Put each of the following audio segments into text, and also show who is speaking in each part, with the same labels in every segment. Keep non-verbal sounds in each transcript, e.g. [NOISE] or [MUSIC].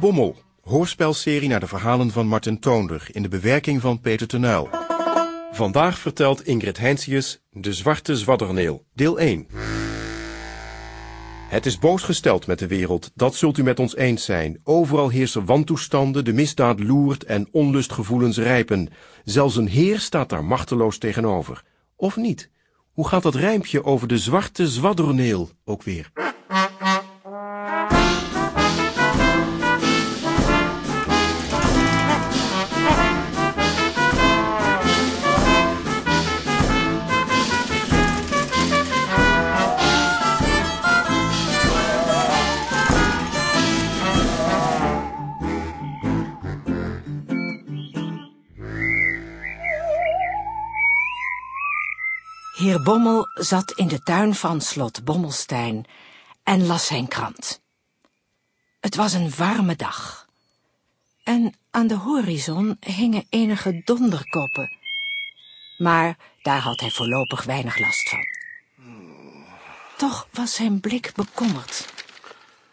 Speaker 1: Bommel, hoorspelserie naar de verhalen van Martin Toonder in de bewerking van Peter Tenuil. Vandaag vertelt Ingrid Heinsius De Zwarte Zwadderneel, deel 1. Het is boos gesteld met de wereld, dat zult u met ons eens zijn. Overal heersen wantoestanden, de misdaad loert en onlustgevoelens rijpen. Zelfs een heer staat daar machteloos tegenover. Of niet? Hoe gaat dat rijmpje over de zwarte zwadderneel ook weer?
Speaker 2: Heer Bommel zat in de tuin van slot Bommelstein en las zijn krant. Het was een warme dag. En aan de horizon hingen enige donderkoppen. Maar daar had hij voorlopig weinig last van. Toch was zijn blik bekommerd.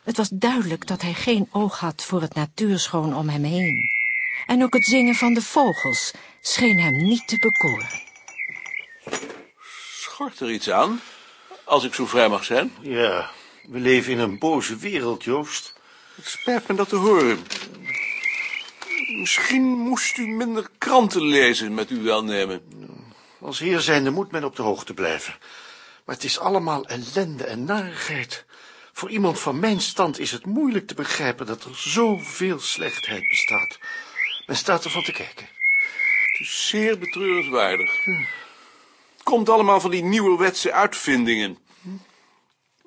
Speaker 2: Het was duidelijk dat hij geen oog had voor het natuurschoon om hem heen. En ook het zingen van de vogels scheen hem niet te bekoren.
Speaker 3: Schort er iets aan, als ik zo vrij mag zijn?
Speaker 4: Ja, we leven in een boze wereld, Joost.
Speaker 3: Het spijt me dat te horen. Misschien moest u minder kranten lezen met uw welnemen.
Speaker 4: Als heer zijnde moet men op de hoogte blijven. Maar het is allemaal ellende en narigheid. Voor iemand van mijn stand is het moeilijk te begrijpen dat er zoveel slechtheid bestaat. Men staat ervan te kijken.
Speaker 3: Het is zeer betreurenswaardig. Het komt allemaal van die nieuwerwetse uitvindingen.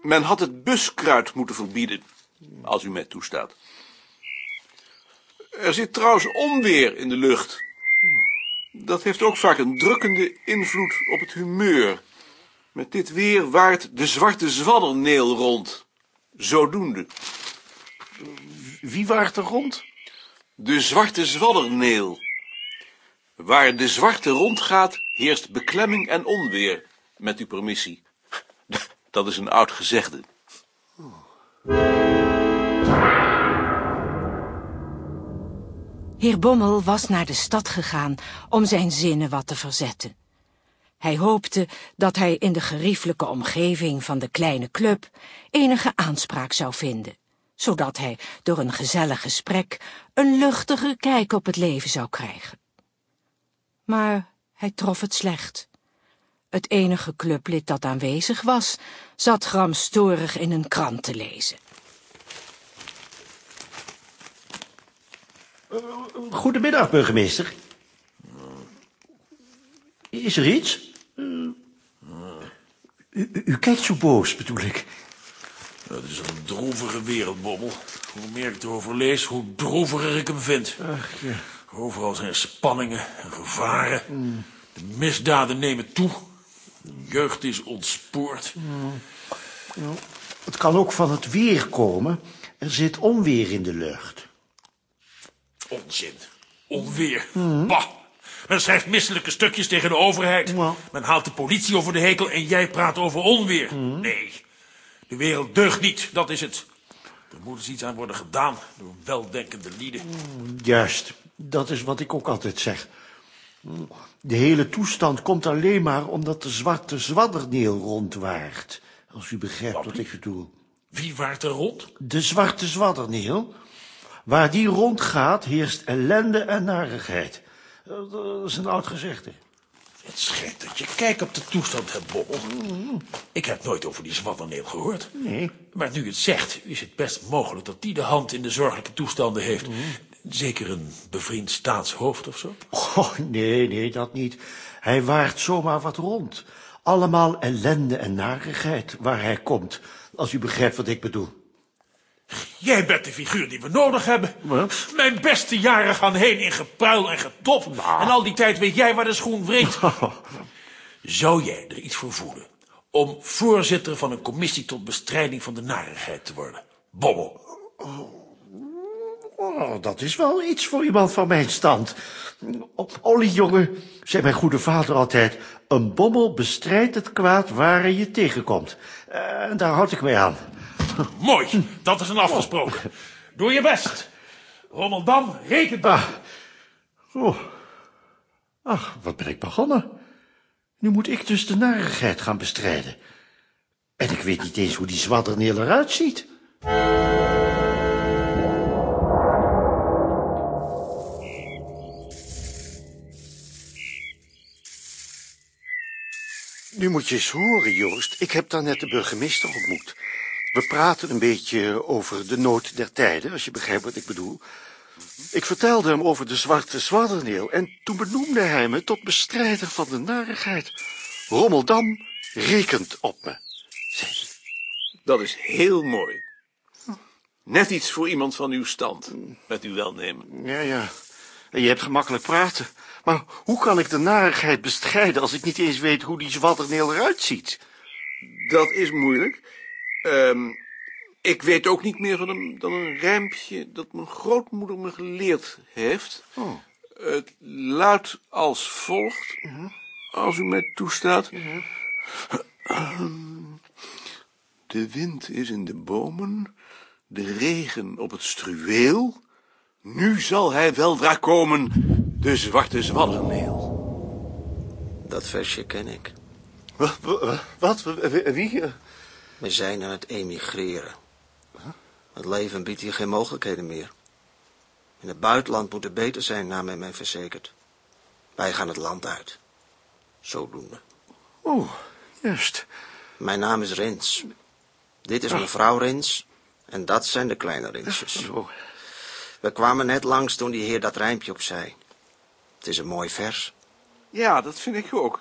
Speaker 3: Men had het buskruid moeten verbieden, als u mij toestaat. Er zit trouwens onweer in de lucht. Dat heeft ook vaak een drukkende invloed op het humeur. Met dit weer waart de zwarte zwadderneel rond. Zodoende.
Speaker 4: Wie waart er rond?
Speaker 3: De zwarte zwadderneel. Waar de zwarte rondgaat, heerst beklemming en onweer, met uw permissie. [LAUGHS] Dat is een oud gezegde.
Speaker 2: Heer Bommel was naar de stad gegaan om zijn zinnen wat te verzetten. Hij hoopte dat hij in de geriefelijke omgeving van de kleine club enige aanspraak zou vinden, zodat hij door een gezellig gesprek een luchtige kijk op het leven zou krijgen. Maar hij trof het slecht. Het enige clublid dat aanwezig was, zat gramstorig in een krant te lezen.
Speaker 4: Goedemiddag, burgemeester. Is er iets? U, kijkt zo boos, bedoel ik.
Speaker 5: Het is een droevige wereld, Bommel. Hoe meer ik erover lees, hoe droeviger ik hem vind.
Speaker 4: Ach, ja.
Speaker 5: Overal zijn spanningen en gevaren. De misdaden nemen toe. De jeugd is ontspoord.
Speaker 4: Het kan ook van het weer komen. Er zit onweer in de lucht.
Speaker 5: Onzin. Onweer. Bah. Men schrijft misselijke stukjes tegen de overheid.
Speaker 4: Ja.
Speaker 5: Men haalt de politie over de hekel en jij praat over onweer. Nee. De wereld deugt niet, dat is het. Er moet eens iets aan worden gedaan door weldenkende lieden.
Speaker 4: Juist, dat is wat ik ook altijd zeg. De hele toestand komt alleen maar omdat de zwarte zwadderneel rondwaart. Als u begrijpt wat ik bedoel.
Speaker 5: Wie waart er rond?
Speaker 4: De zwarte zwadderneel. Waar die rondgaat, heerst ellende en narigheid. Eh, Dat is een oud gezegde.
Speaker 5: Het schijnt dat je kijk op de toestand hebt, Bobbel. Ik heb nooit over die zwadderneel gehoord.
Speaker 4: Nee.
Speaker 5: Maar nu het zegt, is het best mogelijk dat die de hand in de zorgelijke toestanden heeft. Zeker een bevriend staatshoofd of zo.
Speaker 4: Oh, nee, nee, dat niet. Hij waart zomaar wat rond. Allemaal ellende en narigheid waar hij komt. Als u begrijpt wat ik bedoel.
Speaker 5: Jij bent de figuur die we nodig hebben.
Speaker 4: Wat?
Speaker 5: Mijn beste jaren gaan heen in gepruil en getop. En al die tijd weet jij waar de schoen wringt. [LAUGHS] Zou jij er iets voor voelen om voorzitter van een commissie tot bestrijding van de narigheid te worden? Bobbel.
Speaker 4: Oh, dat is wel iets voor iemand van mijn stand. Op Ollie, jongen, zei mijn goede vader altijd... een bommel bestrijdt het kwaad waar hij je tegenkomt. En daar houd ik mij aan. [LAUGHS]
Speaker 5: Mooi, dat is een afgesproken. Doe je best. Rommeldam, reken
Speaker 4: Ah. Oh. Ach, wat ben ik begonnen. Nu moet ik dus de narigheid gaan bestrijden. En ik weet niet eens hoe die zwadderneel eruit ziet. Nu moet je eens horen, Joost. Ik heb daar net de burgemeester ontmoet. We praten een beetje over de nood der tijden, als je begrijpt wat ik bedoel. Ik vertelde hem over de zwarte zwadderneel en toen benoemde hij me tot bestrijder van de narigheid. Rommeldam rekent op me, zei hij.
Speaker 3: Dat is heel mooi. Net iets voor iemand van uw stand, met uw welnemen.
Speaker 4: Ja, ja. En je hebt gemakkelijk praten. Maar hoe kan ik de narigheid bestrijden als ik niet eens weet hoe die zwadderneel eruit ziet?
Speaker 3: Dat is moeilijk. Ehm, ik weet ook niet meer van een, dan een rijmpje dat mijn grootmoeder me geleerd heeft.
Speaker 4: Oh.
Speaker 3: Het luidt als volgt, als u mij toestaat. De wind is in de bomen, de regen op het struweel. Nu zal hij weldra komen, de zwarte zwadderneel.
Speaker 6: Dat versje ken ik.
Speaker 4: Wat? Wat? Wie?
Speaker 6: We zijn aan het emigreren. Het leven biedt hier geen mogelijkheden meer. In het buitenland moet het beter zijn, naar men mij verzekerd. Wij gaan het land uit. Zodoende.
Speaker 4: Oh, juist.
Speaker 6: Mijn naam is Rins. Dit is mevrouw Rins. En dat zijn de kleine Rinsjes.
Speaker 4: Zo.
Speaker 6: We kwamen net langs toen die heer dat rijmpje op zei. Het is een mooi vers.
Speaker 3: Ja, dat vind ik ook.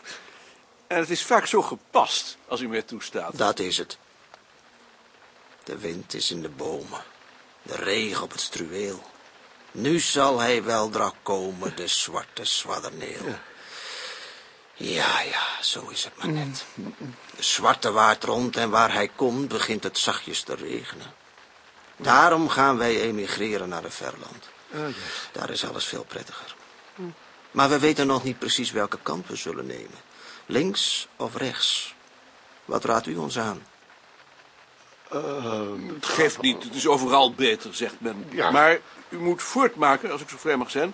Speaker 3: En het is vaak zo gepast, als u mij toestaat.
Speaker 6: Dat is het. De wind is in de bomen. De regen op het struweel. Nu zal hij weldra komen, de zwarte zwadderneel. Ja, ja, zo is het maar net. De zwarte waart rond en waar hij komt begint het zachtjes te regenen. Daarom gaan wij emigreren naar een verland. Daar is alles veel prettiger. Maar we weten nog niet precies welke kant we zullen nemen. Links of rechts. Wat raadt u ons aan?
Speaker 3: Het geeft niet, het is overal beter, zegt men.
Speaker 4: Ja.
Speaker 3: Maar u moet voortmaken, als ik zo vrij mag zijn.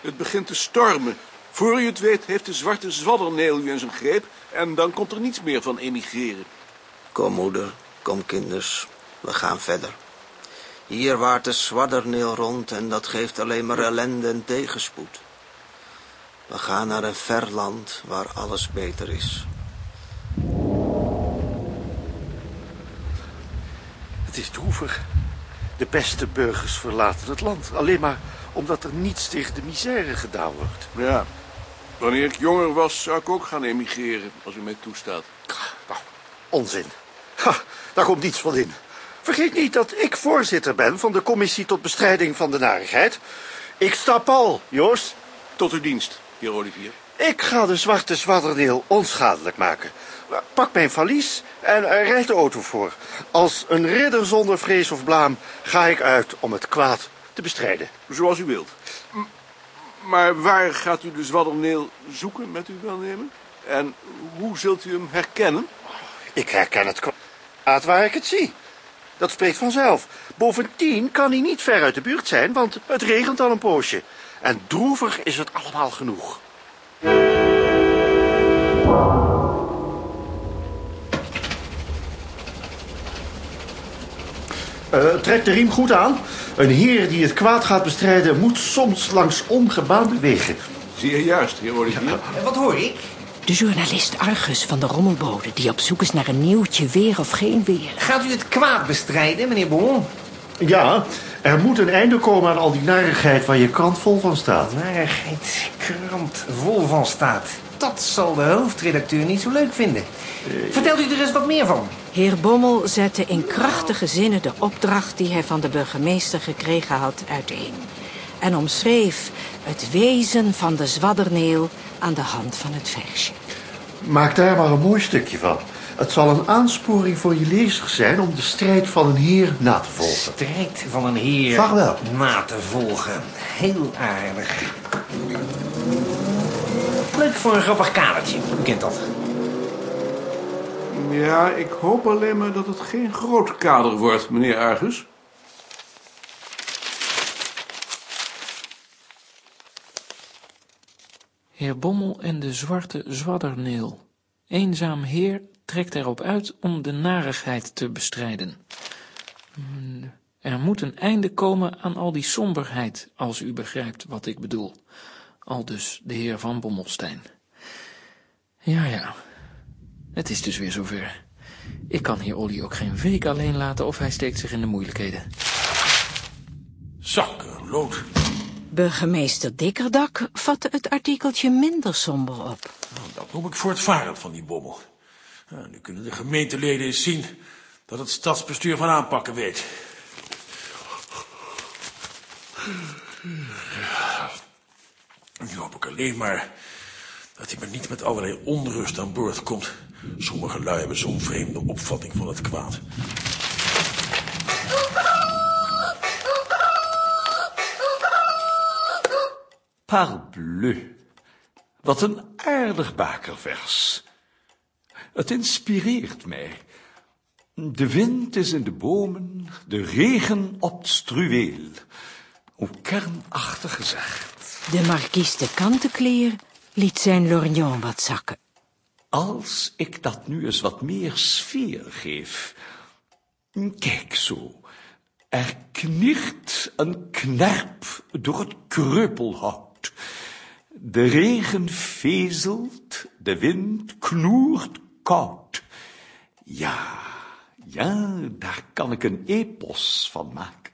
Speaker 3: Het begint te stormen. Voor u het weet heeft de zwarte zwadderneel u in zijn greep... en dan komt er niets meer van emigreren.
Speaker 6: Kom moeder, kom kinders, we gaan verder. Hier waart de zwadderneel rond en dat geeft alleen maar ellende en tegenspoed. We gaan naar een ver land waar alles beter is.
Speaker 4: Het is droevig. De beste burgers verlaten het land. Alleen maar omdat er niets tegen de misère gedaan wordt.
Speaker 3: Ja, wanneer ik jonger was, zou ik ook gaan emigreren, als u mij toestaat.
Speaker 4: Nou, onzin. Ha, daar komt niets van in. Vergeet niet dat ik voorzitter ben van de commissie tot bestrijding van de narigheid. Ik stap al, Joost.
Speaker 3: Tot uw dienst, heer Olivier.
Speaker 4: Ik ga de zwarte zwadderneel onschadelijk maken. Pak mijn valies en rijd de auto voor. Als een ridder zonder vrees of blaam ga ik uit om het kwaad te bestrijden.
Speaker 3: Zoals u wilt. M- Maar waar gaat u de zwadderneel zoeken, met uw welnemen? En hoe zult u hem herkennen?
Speaker 4: Ik herken het kwaad waar ik het zie. Dat spreekt vanzelf. Bovendien kan hij niet ver uit de buurt zijn, want het regent al een poosje. En droevig is het allemaal genoeg. Eh, trek de riem goed aan. Een heer die het kwaad gaat bestrijden moet soms langs ongebaande wegen.
Speaker 3: Zeer juist, heer Olivier.
Speaker 7: En wat hoor ik?
Speaker 2: De journalist Argus van de Rommelbode... die op zoek is naar een nieuwtje, weer of geen weer.
Speaker 7: Gaat u het kwaad bestrijden, meneer Bon?
Speaker 4: Ja, er moet een einde komen aan al die narigheid waar je krant vol van staat.
Speaker 7: Narigheid, krant vol van staat. Dat zal de hoofdredacteur niet zo leuk vinden. Vertelt u er eens wat meer van?
Speaker 2: Heer Bommel zette in krachtige zinnen de opdracht... die hij van de burgemeester gekregen had uiteen. En omschreef het wezen van de zwadderneel... aan de hand van het versje.
Speaker 4: Maak daar maar een mooi stukje van. Het zal een aansporing voor je lezers zijn om de strijd van een heer na te volgen.
Speaker 7: Strijd van een heer
Speaker 4: Vaarwel.
Speaker 7: na te volgen. Heel aardig. Leuk voor een grappig kadertje. U kent dat.
Speaker 3: Ja, ik hoop alleen maar dat het geen groot kader wordt, meneer Argus.
Speaker 8: Heer Bommel en de zwarte zwadderneel. Eenzaam heer trekt erop uit om de narigheid te bestrijden. Er moet een einde komen aan al die somberheid, als u begrijpt wat ik bedoel. Aldus de heer van Bommelstein. Ja, ja. Het is dus weer zover. Ik kan heer Olly ook geen week alleen laten of hij steekt zich in de moeilijkheden.
Speaker 5: Zakkenlood.
Speaker 2: Burgemeester Dikkerdak vatte het artikeltje minder somber op.
Speaker 5: Nou, dat noem ik voortvarend van die bommel. Nou, nu kunnen de gemeenteleden eens zien dat het stadsbestuur van aanpakken weet. Ja. Nu hoop ik alleen maar dat hij maar niet met allerlei onrust aan boord komt. Sommige lui hebben zo'n vreemde opvatting van het kwaad.
Speaker 9: Parbleu. Wat een aardig bakervers. Het inspireert mij. De wind is in de bomen, de regen op het struweel. Hoe kernachtig gezegd.
Speaker 2: De markies de Kantenkleer liet zijn lorgnon wat zakken.
Speaker 9: Als ik dat nu eens wat meer sfeer geef. Kijk zo. Er kniert een knerp door het kreupelhout. De regen vezelt, de wind knoert koud. Ja, ja, daar kan ik een epos van maken.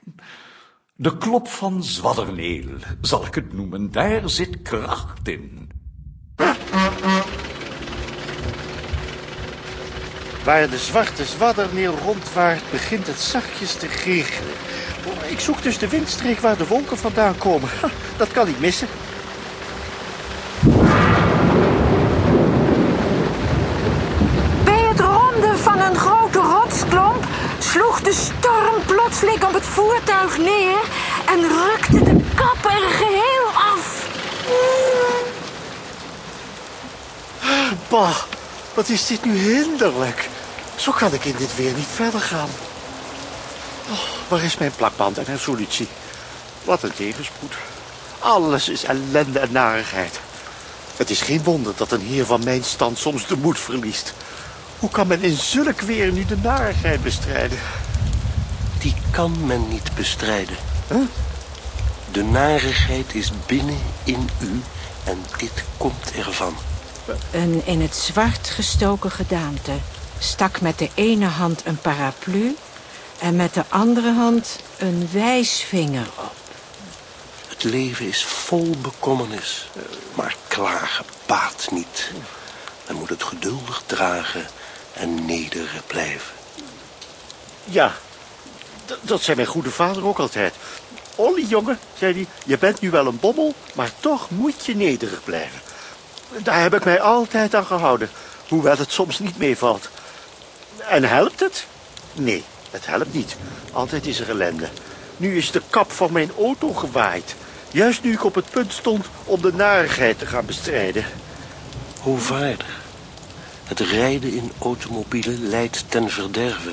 Speaker 9: De klop van Zwadderneel, zal ik het noemen, daar zit kracht in.
Speaker 4: Waar de zwarte zwadderneel rondwaart, begint het zachtjes te regenen. Oh, Ik zoek dus de windstreek waar de wolken vandaan komen. Dat kan niet missen.
Speaker 2: Bij het ronden van een grote rotsklomp sloeg de storm plotseling op het voertuig neer en rukte de kap er geheel af.
Speaker 4: Bah, wat is dit nu hinderlijk. Zo kan ik in dit weer niet verder gaan. Oh, waar is mijn plakband en resolutie? Wat een tegenspoed. Alles is ellende en narigheid. Het is geen wonder dat een heer van mijn stand soms de moed verliest. Hoe kan men in zulk weer nu de narigheid bestrijden?
Speaker 10: Die kan men niet bestrijden. De narigheid is binnen in u en dit komt ervan.
Speaker 2: Een in het zwart gestoken gedaante stak met de ene hand een paraplu en met de andere hand een wijsvinger op.
Speaker 10: Het leven is vol bekommernis, maar klagen baat niet. Men moet het geduldig dragen en nederig blijven.
Speaker 4: Ja, dat zei mijn goede vader ook altijd. Olly, jongen, zei hij, je bent nu wel een bommel, maar toch moet je nederig blijven. Daar heb ik mij altijd aan gehouden, hoewel het soms niet meevalt. En helpt het? Nee, het helpt niet. Altijd is er ellende. Nu is de kap van mijn auto gewaaid. Juist nu ik op het punt stond om de narigheid te gaan bestrijden.
Speaker 10: Hoe vaardig. Het rijden in automobielen leidt ten verderve.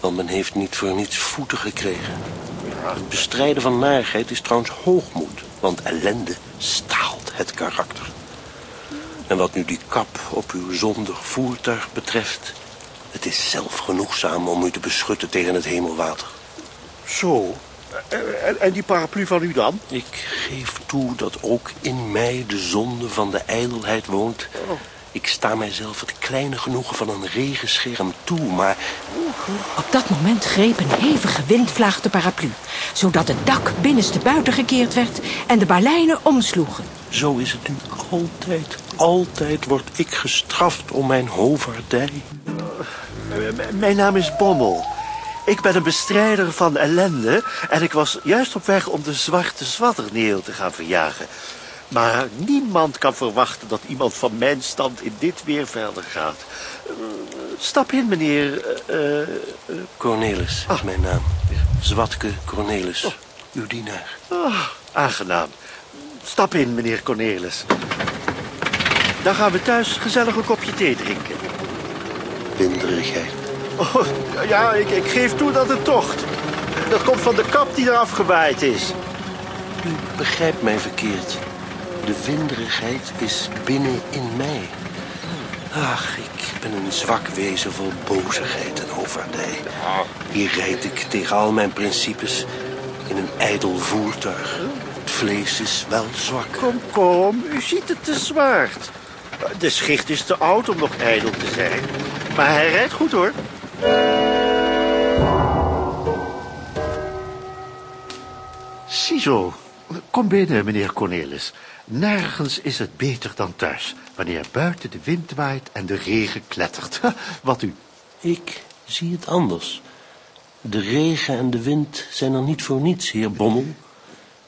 Speaker 10: Want men heeft niet voor niets voeten gekregen. Het bestrijden van narigheid is trouwens hoogmoed. Want ellende staalt het karakter. En wat nu die kap op uw zondig voertuig betreft... het is zelfgenoegzaam om u te beschutten tegen het hemelwater.
Speaker 4: Zo. En, en die paraplu van u dan?
Speaker 10: Ik geef toe dat ook in mij de zonde van de ijdelheid woont. Ik sta mijzelf het kleine genoegen van een regenscherm toe, maar
Speaker 2: Op dat moment greep een hevige windvlaag de paraplu, zodat het dak binnenste buiten gekeerd werd en de baleinen omsloegen.
Speaker 10: zo is het nu altijd. Altijd word ik gestraft om mijn hoverdij.
Speaker 4: M- Mijn naam is Bommel. Ik ben een bestrijder van ellende en ik was juist op weg om de zwarte zwadderneel te gaan verjagen. Maar niemand kan verwachten dat iemand van mijn stand in dit weer verder gaat. Eh, stap in, meneer. eh, eh,
Speaker 10: Cornelis is mijn naam. Zwatke Cornelis, uw dienaar.
Speaker 4: ah, aangenaam. Stap in, meneer Cornelis. Dan gaan we thuis gezellig een kopje thee drinken.
Speaker 10: Winderigheid.
Speaker 4: Oh, ja, ik, ik geef toe dat het tocht. Dat komt van de kap die eraf gewaaid is.
Speaker 10: U begrijpt mij verkeerd. De winderigheid is binnen in mij. Ach, ik ben een zwak wezen vol bozigheid en hoofdvaardij. Hier rijd ik tegen al mijn principes in een ijdel voertuig. Het vlees is wel zwak.
Speaker 4: Kom, kom, u ziet het te zwaard. De schicht is te oud om nog ijdel te zijn. Maar hij rijdt goed, hoor. Ziezo. Kom binnen, meneer Cornelis. Nergens is het beter dan thuis. Wanneer buiten de wind waait en de regen klettert. Wat u?
Speaker 10: Ik zie het anders. De regen en de wind zijn er niet voor niets, heer Bommel.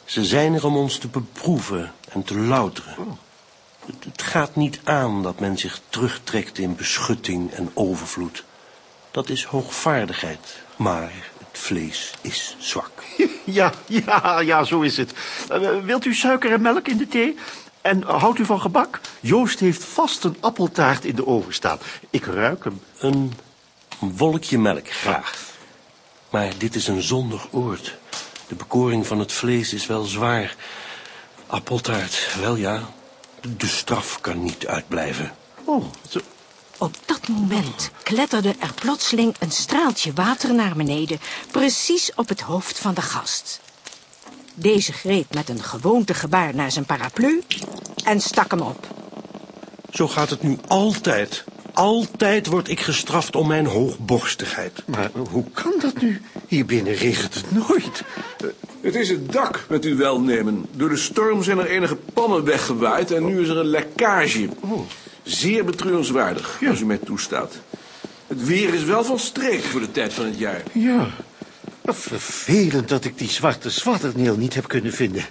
Speaker 10: Ze zijn er om ons te beproeven en te louteren. Het, het gaat niet aan dat men zich terugtrekt in beschutting en overvloed. Dat is hoogvaardigheid, maar vlees is zwak. [LAUGHS]
Speaker 4: Ja, ja, ja, zo is het. Eh, wilt u suiker en melk in de thee? En houdt u van gebak? Joost heeft vast een appeltaart in de oven staan. Ik ruik hem.
Speaker 10: Een wolkje melk, graag. Maar dit is een zondig oord. De bekoring van het vlees is wel zwaar. Appeltaart, wel ja. De straf kan niet uitblijven.
Speaker 4: Oh, zo.
Speaker 2: Op dat moment kletterde er plotseling een straaltje water naar beneden, precies op het hoofd van de gast. Deze greep met een gewoontegebaar naar zijn paraplu en stak hem op.
Speaker 10: Zo gaat het nu altijd. Altijd word ik gestraft om mijn hoogborstigheid.
Speaker 4: Maar hoe kan dat nu? Hier binnen regent het nooit.
Speaker 3: Het is het dak met uw welnemen. Door de storm zijn er enige pannen weggewaaid en nu is er een lekkage. Zeer betreurenswaardig, als u mij toestaat. Het weer is wel van streek voor de tijd van het jaar.
Speaker 4: Ja, vervelend dat ik die zwarte zwatterneel niet heb kunnen vinden.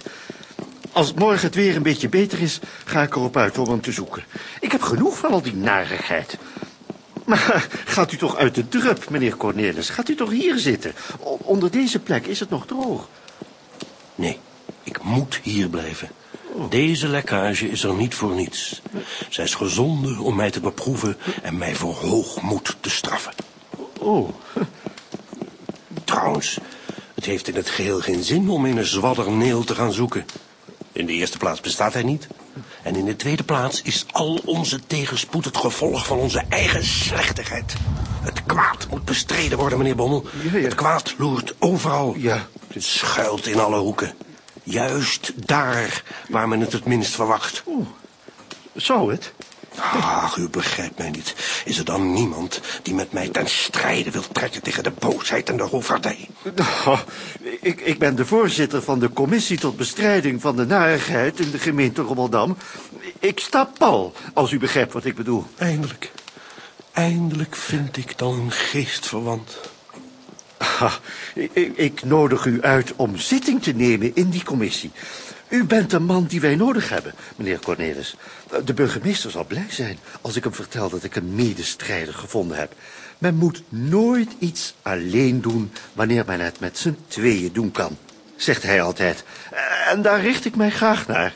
Speaker 4: Als morgen het weer een beetje beter is, ga ik erop uit om hem te zoeken. Ik heb genoeg van al die narigheid. Maar gaat u toch uit de drup, meneer Cornelis? Gaat u toch hier zitten? O- onder deze plek is het nog droog.
Speaker 10: Nee, ik moet hier blijven. Deze lekkage is er niet voor niets. Zij is gezonden om mij te beproeven en mij voor hoogmoed te straffen.
Speaker 4: Oh,
Speaker 10: Trouwens, het heeft in het geheel geen zin om in een zwadderneel te gaan zoeken. In de eerste plaats bestaat hij niet. En in de tweede plaats is al onze tegenspoed het gevolg van onze eigen slechtigheid. Het kwaad moet bestreden worden, meneer Bommel.
Speaker 4: Ja, ja.
Speaker 10: Het kwaad loert overal.
Speaker 4: Ja.
Speaker 10: Het schuilt in alle hoeken. Juist daar waar men het het minst verwacht.
Speaker 4: zou het?
Speaker 10: Ach, u begrijpt mij niet. Is er dan niemand die met mij ten strijde wil trekken tegen de boosheid en de hoofdvaardij?
Speaker 4: Nou, ik, ik ben de voorzitter van de commissie tot bestrijding van de narigheid in de gemeente Rommeldam. Ik sta pal, als u begrijpt wat ik bedoel.
Speaker 10: Eindelijk. Eindelijk vind ik dan een geestverwant.
Speaker 4: Ik, ik- ik nodig u uit om zitting te nemen in die commissie. U bent de man die wij nodig hebben, meneer Cornelis. De burgemeester zal blij zijn als ik hem vertel dat ik een medestrijder gevonden heb. Men moet nooit iets alleen doen wanneer men het met z'n tweeën doen kan, zegt hij altijd. En daar richt ik mij graag naar.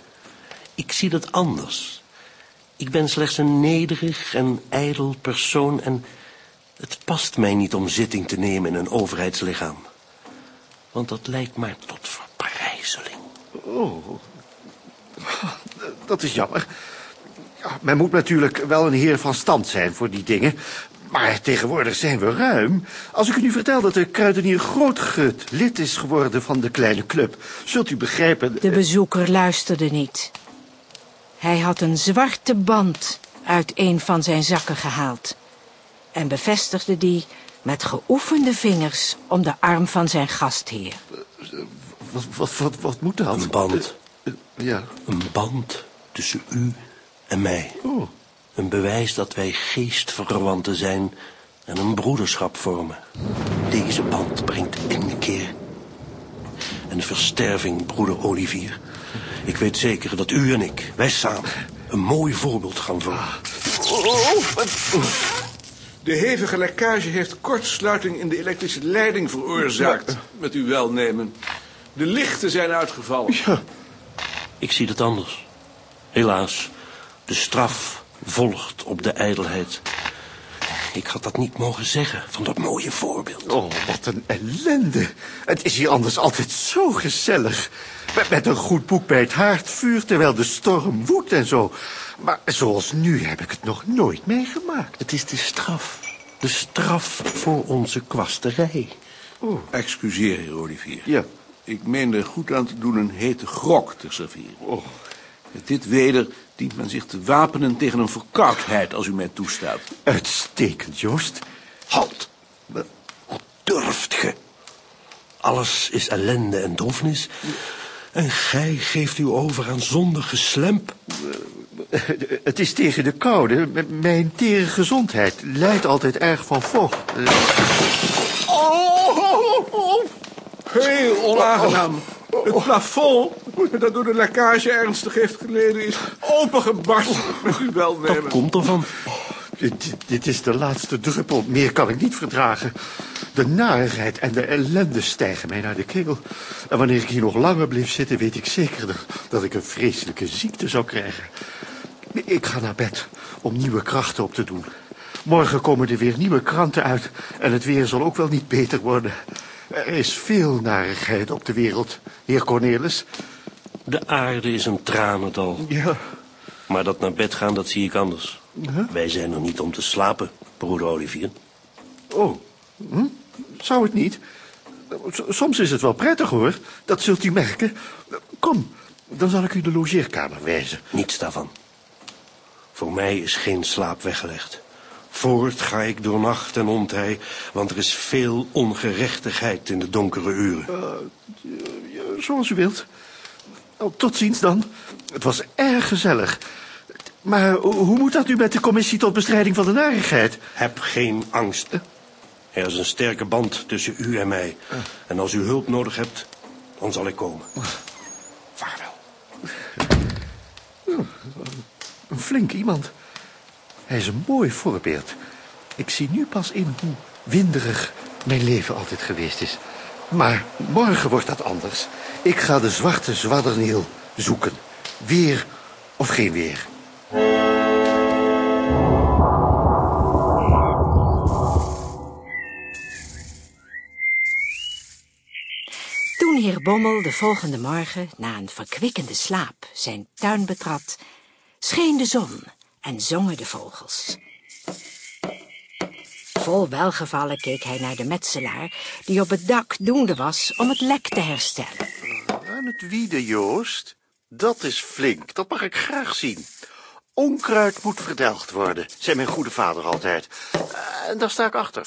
Speaker 10: Ik zie dat anders. Ik ben slechts een nederig en ijdel persoon en het past mij niet om zitting te nemen in een overheidslichaam. Want dat leidt maar tot verprijzeling.
Speaker 4: Oh, dat is jammer. Ja, men moet natuurlijk wel een heer van stand zijn voor die dingen. Maar tegenwoordig zijn we ruim. Als ik u nu vertel dat de kruidenier Grootgut lid is geworden van de kleine club... zult u begrijpen...
Speaker 2: De bezoeker luisterde niet. Hij had een zwarte band uit een van zijn zakken gehaald en bevestigde die met geoefende vingers om de arm van zijn gastheer.
Speaker 4: Wat, wat, wat, wat moet dat?
Speaker 10: Een band.
Speaker 4: Eh, Ja.
Speaker 10: Een band tussen u en mij.
Speaker 4: Oh.
Speaker 10: Een bewijs dat wij geestverwanten zijn en een broederschap vormen. Deze band brengt inkeer en versterving, broeder Olivier. Ik weet zeker dat u en ik, wij samen, een mooi voorbeeld gaan vormen.
Speaker 3: De hevige lekkage heeft kortsluiting in de elektrische leiding veroorzaakt, met uw welnemen. De lichten zijn uitgevallen.
Speaker 10: Ik zie het anders. Helaas, de straf volgt op de ijdelheid. Ik had dat niet mogen zeggen van dat mooie voorbeeld.
Speaker 4: Oh, wat een ellende. Het is hier anders altijd zo gezellig. Met, met een goed boek bij het haardvuur, terwijl de storm woedt en zo. Maar zoals nu heb ik het nog nooit meegemaakt.
Speaker 10: Het is de straf. De straf voor onze kwasterij.
Speaker 3: Excuseer, heer Olivier.
Speaker 4: Ja.
Speaker 3: Ik meen er goed aan te doen een hete grok te serveren.
Speaker 4: Oh.
Speaker 3: Met dit weder dient men zich te wapenen tegen een verkoudheid, als u mij toestaat.
Speaker 4: Uitstekend, Joost.
Speaker 10: Halt! Hoe durft ge? Alles is ellende en droefnis. En gij geeft u over aan zondige slemp.
Speaker 4: Het is tegen de koude. Mijn tere gezondheid lijdt altijd erg van vocht. Eh,
Speaker 3: Heel onaangenaam. Het plafond, dat door de lekkage ernstig heeft geleden, is opengebarsten met uw welnemen.
Speaker 10: Dat komt ervan.
Speaker 4: Dit, dit- is de laatste druppel. Meer kan ik niet verdragen. De narigheid en de ellende stijgen mij naar de keel. En wanneer ik hier nog langer bleef zitten, weet ik zeker dat- dat ik een vreselijke ziekte zou krijgen. Ik ga naar bed om nieuwe krachten op te doen. Morgen komen er weer nieuwe kranten uit en het weer zal ook wel niet beter worden. Er is veel narigheid op de wereld, heer Cornelis.
Speaker 10: De aarde is een tranendal.
Speaker 4: Ja,
Speaker 10: Maar dat naar bed gaan, dat zie ik anders. Wij zijn er niet om te slapen, broeder Olivier.
Speaker 4: oh, hm? zou het niet? Soms is het wel prettig hoor, dat zult u merken. Kom, dan zal ik u de logeerkamer wijzen.
Speaker 10: Niets daarvan. Voor mij is geen slaap weggelegd. Voort ga ik door nacht en ontij, want er is veel ongerechtigheid in de donkere uren.
Speaker 4: Ja, Zoals u wilt. Oh, tot ziens dan. Het was erg gezellig. Maar hoe moet dat nu met de commissie tot bestrijding van de narigheid?
Speaker 10: Heb geen angst. Er is een sterke band tussen u en mij. En als u hulp nodig hebt, dan zal ik komen. Vaarwel.
Speaker 4: Een flink iemand. Hij is een mooi voorbeeld. Ik zie nu pas in hoe winderig mijn leven altijd geweest is. Maar morgen wordt dat anders. Ik ga de zwarte zwadderneel zoeken. Weer of geen weer.
Speaker 2: Toen heer Bommel de volgende morgen, na een verkwikkende slaap, zijn tuin betrad, scheen de zon en zongen de vogels. Vol welgevallen keek hij naar de metselaar, die op het dak doende was om het lek te herstellen.
Speaker 4: Aan het wieden, Joost. Dat is flink, dat mag ik graag zien. Onkruid moet verdelgd worden, zei mijn goede vader altijd. Eh, En daar sta ik achter.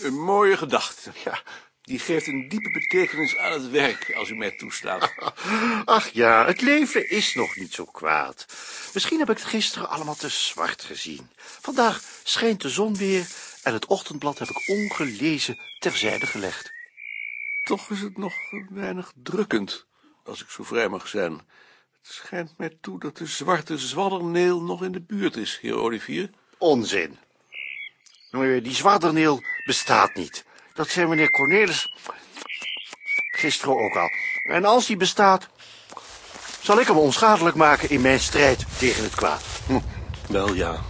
Speaker 3: Een mooie gedachte.
Speaker 4: Ja.
Speaker 3: Die geeft een diepe betekenis aan het werk, als u mij toestaat. [LAUGHS]
Speaker 4: Ach ja, het leven is nog niet zo kwaad. Misschien heb ik het gisteren allemaal te zwart gezien. Vandaag schijnt de zon weer en het ochtendblad heb ik ongelezen terzijde gelegd.
Speaker 3: Toch is het nog weinig drukkend, als ik zo vrij mag zijn. Het schijnt mij toe dat de zwarte zwadderneel nog in de buurt is, heer Olivier.
Speaker 4: Onzin. Nou, Die zwaarderneel bestaat niet. Dat zei meneer Cornelis gisteren ook al. En als die bestaat, zal ik hem onschadelijk maken in mijn strijd tegen het kwaad. Hm.
Speaker 10: Wel ja.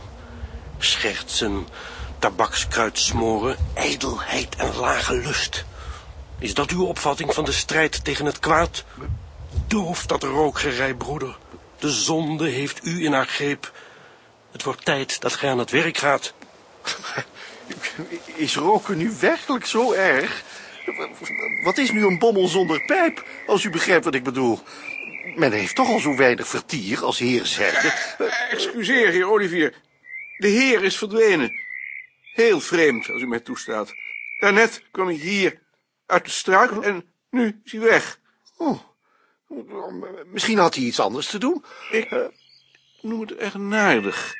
Speaker 10: Schertsen, tabakskruid smoren, ijdelheid en lage lust. Is dat uw opvatting van de strijd tegen het kwaad? Doof dat rookgerij, broeder. De zonde heeft u in haar greep. Het wordt tijd dat gij aan het werk gaat. [LAUGHS]
Speaker 4: Is roken nu werkelijk zo erg? Wat is nu een bommel zonder pijp, als u begrijpt wat ik bedoel? Men heeft toch al zo weinig vertier als heer zegt.
Speaker 3: Excuseer, heer Olivier. De heer is verdwenen. Heel vreemd, als u mij toestaat. Daarnet kwam hij hier, uit de struik, en nu is hij weg.
Speaker 4: Oh, misschien had hij iets anders te doen.
Speaker 3: Ik noem het eigenaardig.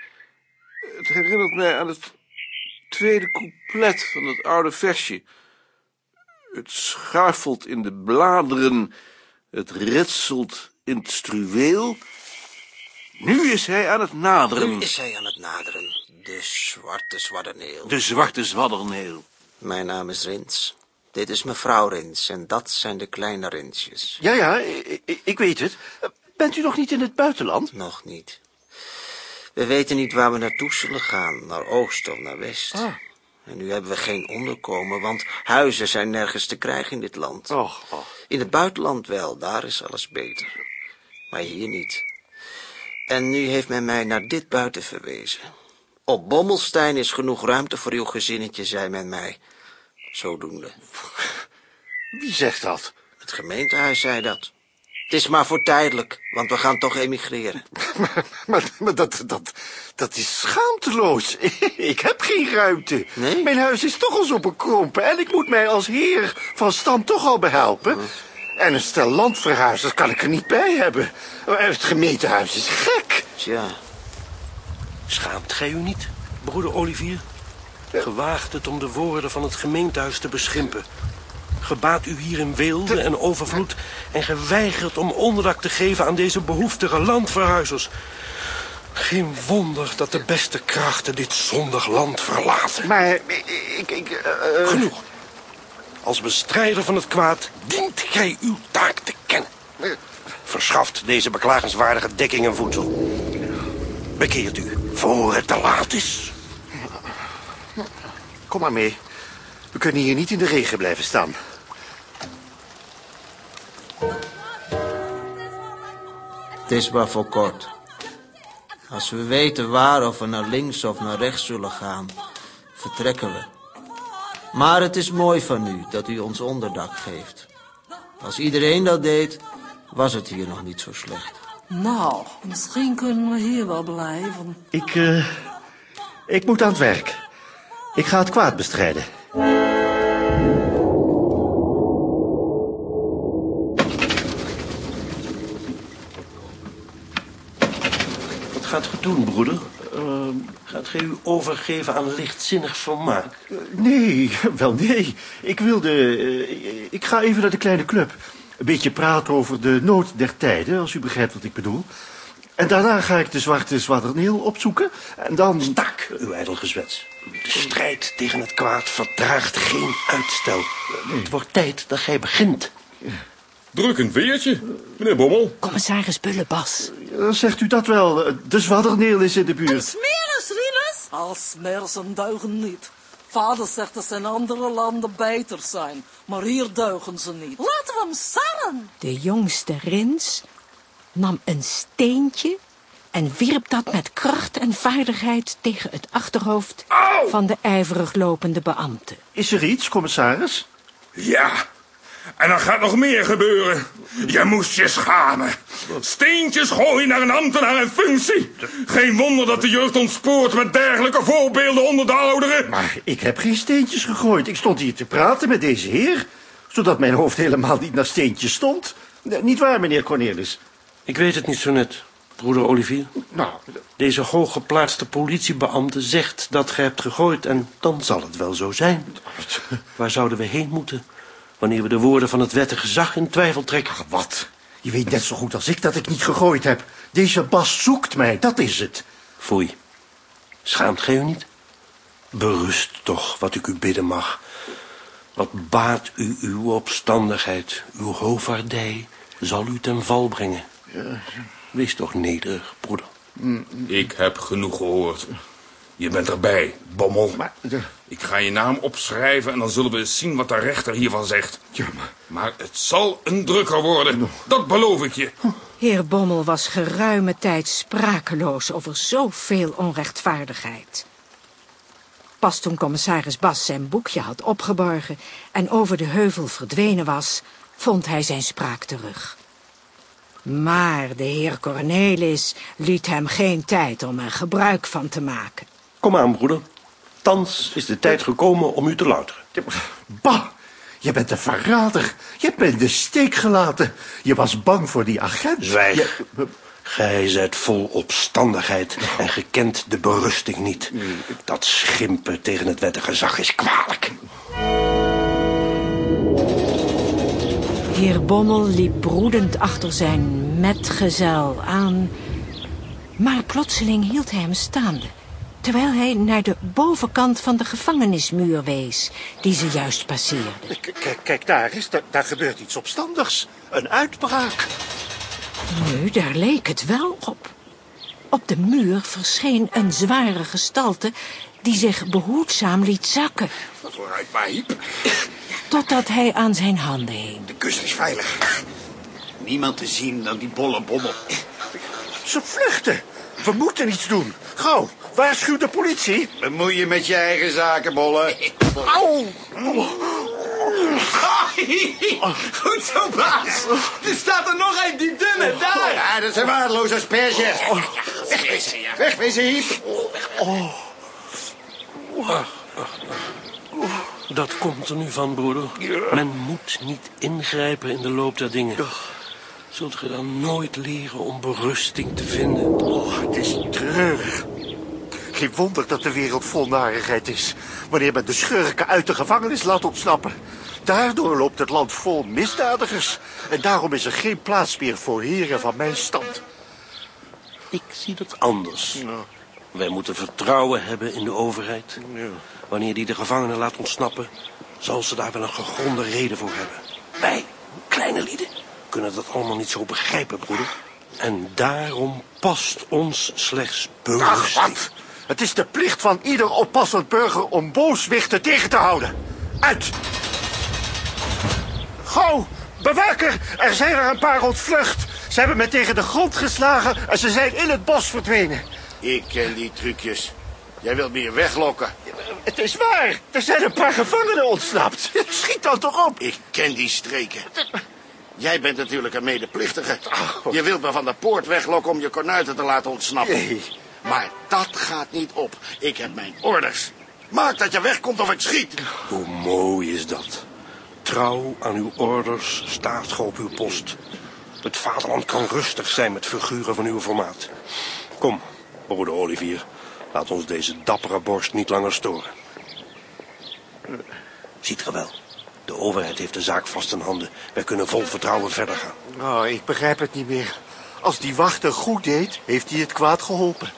Speaker 3: Het herinnert mij aan het tweede couplet van het oude versje. Het schuifelt in de bladeren, het ritselt in het struweel. Nu is hij aan het naderen,
Speaker 6: Nu is hij aan het naderen, de zwarte zwadderneel.
Speaker 3: de zwarte zwadderneel.
Speaker 6: Mijn naam is Rins. Dit is mevrouw Rins en dat zijn de kleine Rinsjes.
Speaker 4: Ja, ja, ik, weet het. Bent u nog niet in het buitenland?
Speaker 6: Nog niet. We weten niet waar we naartoe zullen gaan, naar oost of naar west.
Speaker 4: Ah.
Speaker 6: En nu hebben we geen onderkomen, want huizen zijn nergens te krijgen in dit land. In het buitenland wel, daar is alles beter. Maar hier niet. En nu heeft men mij naar dit buiten verwezen. Op Bommelstein is genoeg ruimte voor uw gezinnetje, zei men mij. Zodoende.
Speaker 4: Wie zegt dat?
Speaker 6: Het gemeentehuis zei dat. Het is maar voor tijdelijk, want we gaan toch emigreren.
Speaker 4: Maar, [LAUGHS] maar, maar dat, dat, dat is schaamteloos. [LAUGHS] ik heb geen ruimte.
Speaker 6: Nee?
Speaker 4: Mijn huis is toch al zo bekrompen en ik moet mij als heer van stam toch al behelpen. En een stel landverhuizers kan ik er niet bij hebben. Het gemeentehuis is gek.
Speaker 6: Tja,
Speaker 10: Schaamt gij u niet, broeder Olivier? Gewaagd het om de woorden van het gemeentehuis te beschimpen. Gebaat u hier in weelde en overvloed... en geweigerd om onderdak te geven aan deze behoeftige landverhuizers. Geen wonder dat de beste krachten dit zondig land verlaten.
Speaker 4: Maar ik... ik eh, eh,
Speaker 10: Genoeg. Als bestrijder van het kwaad dient gij uw taak te kennen. Verschaft deze beklagenswaardige dekking en voedsel. Bekeert u, voor het te laat is.
Speaker 4: Kom maar mee. We kunnen hier niet in de regen blijven staan.
Speaker 6: Het is maar voor kort. Als we weten waar of we naar links of naar rechts zullen gaan, vertrekken we. Maar het is mooi van u dat u ons onderdak geeft. Als iedereen dat deed, was het hier nog niet zo slecht.
Speaker 11: Nou, misschien kunnen we hier wel blijven.
Speaker 4: Ik, eh, ik moet aan het werk. Ik ga het kwaad bestrijden.
Speaker 10: Gaat doen, broeder? Eh, gaat gij u overgeven aan lichtzinnig vermaak?
Speaker 4: Nee, [LAUGHS] wel nee. Ik wilde... eh, ik ga even naar de kleine club. Een beetje praten over de nood der tijden, als u begrijpt wat ik bedoel. En daarna ga ik de zwarte zwadderneel opzoeken. En dan...
Speaker 10: Tak, uw ijdel gezwets. De strijd tegen het kwaad verdraagt geen uitstel. Het wordt tijd dat gij begint.
Speaker 12: Drukkend weertje, meneer Bommel.
Speaker 2: Commissaris Bullebas.
Speaker 4: Eh, Zegt u dat wel? De zwadderneel is in de buurt.
Speaker 11: Smeres, Rinus? Als smersen deugen niet. Vader zegt dat ze in andere landen beter zijn. Maar hier deugen ze niet. Laten we hem sarren.
Speaker 2: De jongste Rins nam een steentje en wierp dat met kracht en vaardigheid tegen het achterhoofd van de ijverig lopende beambte.
Speaker 4: Is er iets, commissaris?
Speaker 12: Ja, en dan gaat nog meer gebeuren. Je moest je schamen. Steentjes gooien naar een ambtenaar in functie. Geen wonder dat de jeugd ontspoort met dergelijke voorbeelden onder de ouderen.
Speaker 4: Maar ik heb geen steentjes gegooid. Ik stond hier te praten met deze heer. Zodat mijn hoofd helemaal niet naar steentjes stond. Eh, Niet waar, meneer Cornelis?
Speaker 10: Ik weet het niet zo net, broeder Olivier.
Speaker 4: Nou,
Speaker 10: Deze hooggeplaatste politiebeambte zegt dat gij hebt gegooid... en dan zal het wel zo zijn. [LAUGHS] Waar zouden we heen moeten... wanneer we de woorden van het wettige gezag in twijfel trekken?
Speaker 4: wat? Je weet net zo goed als ik dat ik niet gegooid heb. Deze Bas zoekt mij, dat is het.
Speaker 10: Foei. Schaamt gij u niet? Berust toch, wat ik u bidden mag. Wat baat u uw opstandigheid, uw hovaardij, zal u ten val brengen. Wees toch nederig, broeder.
Speaker 12: Ik heb genoeg gehoord. Je bent erbij, Bommel.
Speaker 4: Maar, de-
Speaker 12: Ik ga je naam opschrijven en dan zullen we eens zien wat de rechter hiervan zegt.
Speaker 4: ja, maar...
Speaker 12: Maar het zal een drukker worden, dat beloof ik je.
Speaker 2: Heer Bommel was geruime tijd sprakeloos over zoveel onrechtvaardigheid. Pas toen commissaris Bas zijn boekje had opgeborgen en over de heuvel verdwenen was, vond hij zijn spraak terug. Maar de heer Cornelis liet hem geen tijd om er gebruik van te maken.
Speaker 10: Kom aan, broeder. Thans is de tijd gekomen om u te louteren.
Speaker 4: Bah, je bent een verrader. Je bent de steek gelaten. Je was bang voor die agent.
Speaker 10: Zwijg.
Speaker 4: Je-
Speaker 10: Gij zijt vol opstandigheid en gekent de berusting niet. Dat schimpen tegen het wettige gezag is kwalijk.
Speaker 2: Heer Bommel liep broedend achter zijn metgezel aan, maar plotseling hield hij hem staande, terwijl hij naar de bovenkant van de gevangenismuur wees, die ze juist passeerde.
Speaker 4: K- Kijk, kijk daar eens, daar, daar gebeurt iets opstandigs. Een uitbraak.
Speaker 2: Nu, daar leek het wel op. Op de muur verscheen een zware gestalte die zich behoedzaam liet zakken.
Speaker 4: Vooruit maar, Hiep.
Speaker 2: Totdat hij aan zijn handen hing.
Speaker 4: De kust is veilig.
Speaker 6: Niemand te zien dan die bolle bommel.
Speaker 4: Ze vluchten. We moeten iets doen. Gauw, waarschuw de politie.
Speaker 6: Bemoei je met je eigen zaken, bolle. [LAUGHS]
Speaker 4: Auw!
Speaker 6: Goed zo, baas. Er staat er nog een, die dunne, daar. Ja, dat zijn waardeloze asperges. Wegwezen, wegwezen, Hiep.
Speaker 10: Dat komt er nu van, broeder. Men moet niet ingrijpen in de loop der dingen. Zult ge dan nooit leren om berusting te vinden?
Speaker 4: Oh, het is treurig. Geen wonder dat de wereld vol narigheid is. Wanneer men de schurken uit de gevangenis laat ontsnappen. Daardoor loopt het land vol misdadigers. En daarom is er geen plaats meer voor heren van mijn stand.
Speaker 10: Ik zie dat anders. Wij moeten vertrouwen hebben in de overheid. Wanneer die de gevangenen laat ontsnappen, zal ze daar wel een gegronde reden voor hebben. Wij, kleine lieden, kunnen dat allemaal niet zo begrijpen, broeder. En daarom past ons slechts
Speaker 4: Ach, wat! Het is de plicht van ieder oppassend burger om booswichten tegen te houden. Uit! Gauw! Bewaker! Er zijn er een paar ontvlucht. Ze hebben me tegen de grond geslagen en ze zijn in het bos verdwenen.
Speaker 6: Ik ken die trucjes. Jij wilt me hier weglokken.
Speaker 4: Het is waar. Er zijn een paar gevangenen ontsnapt. Schiet dan toch op.
Speaker 6: Ik ken die streken. Jij bent natuurlijk een medeplichtige. Je wilt me van de poort weglokken om je kornuiten te laten ontsnappen.
Speaker 4: Nee.
Speaker 6: Maar dat gaat niet op. Ik heb mijn orders. Maak dat je wegkomt of ik schiet.
Speaker 10: Hoe mooi is dat. Trouw aan uw orders staat ge op uw post. Het vaderland kan rustig zijn met figuren van uw formaat. Kom, broeder Olivier. Laat ons deze dappere borst niet langer storen. Ziet ge wel. De overheid heeft de zaak vast in handen. Wij kunnen vol vertrouwen verder gaan.
Speaker 4: Oh, ik begrijp het niet meer. Als die wachter goed deed, heeft hij het kwaad geholpen.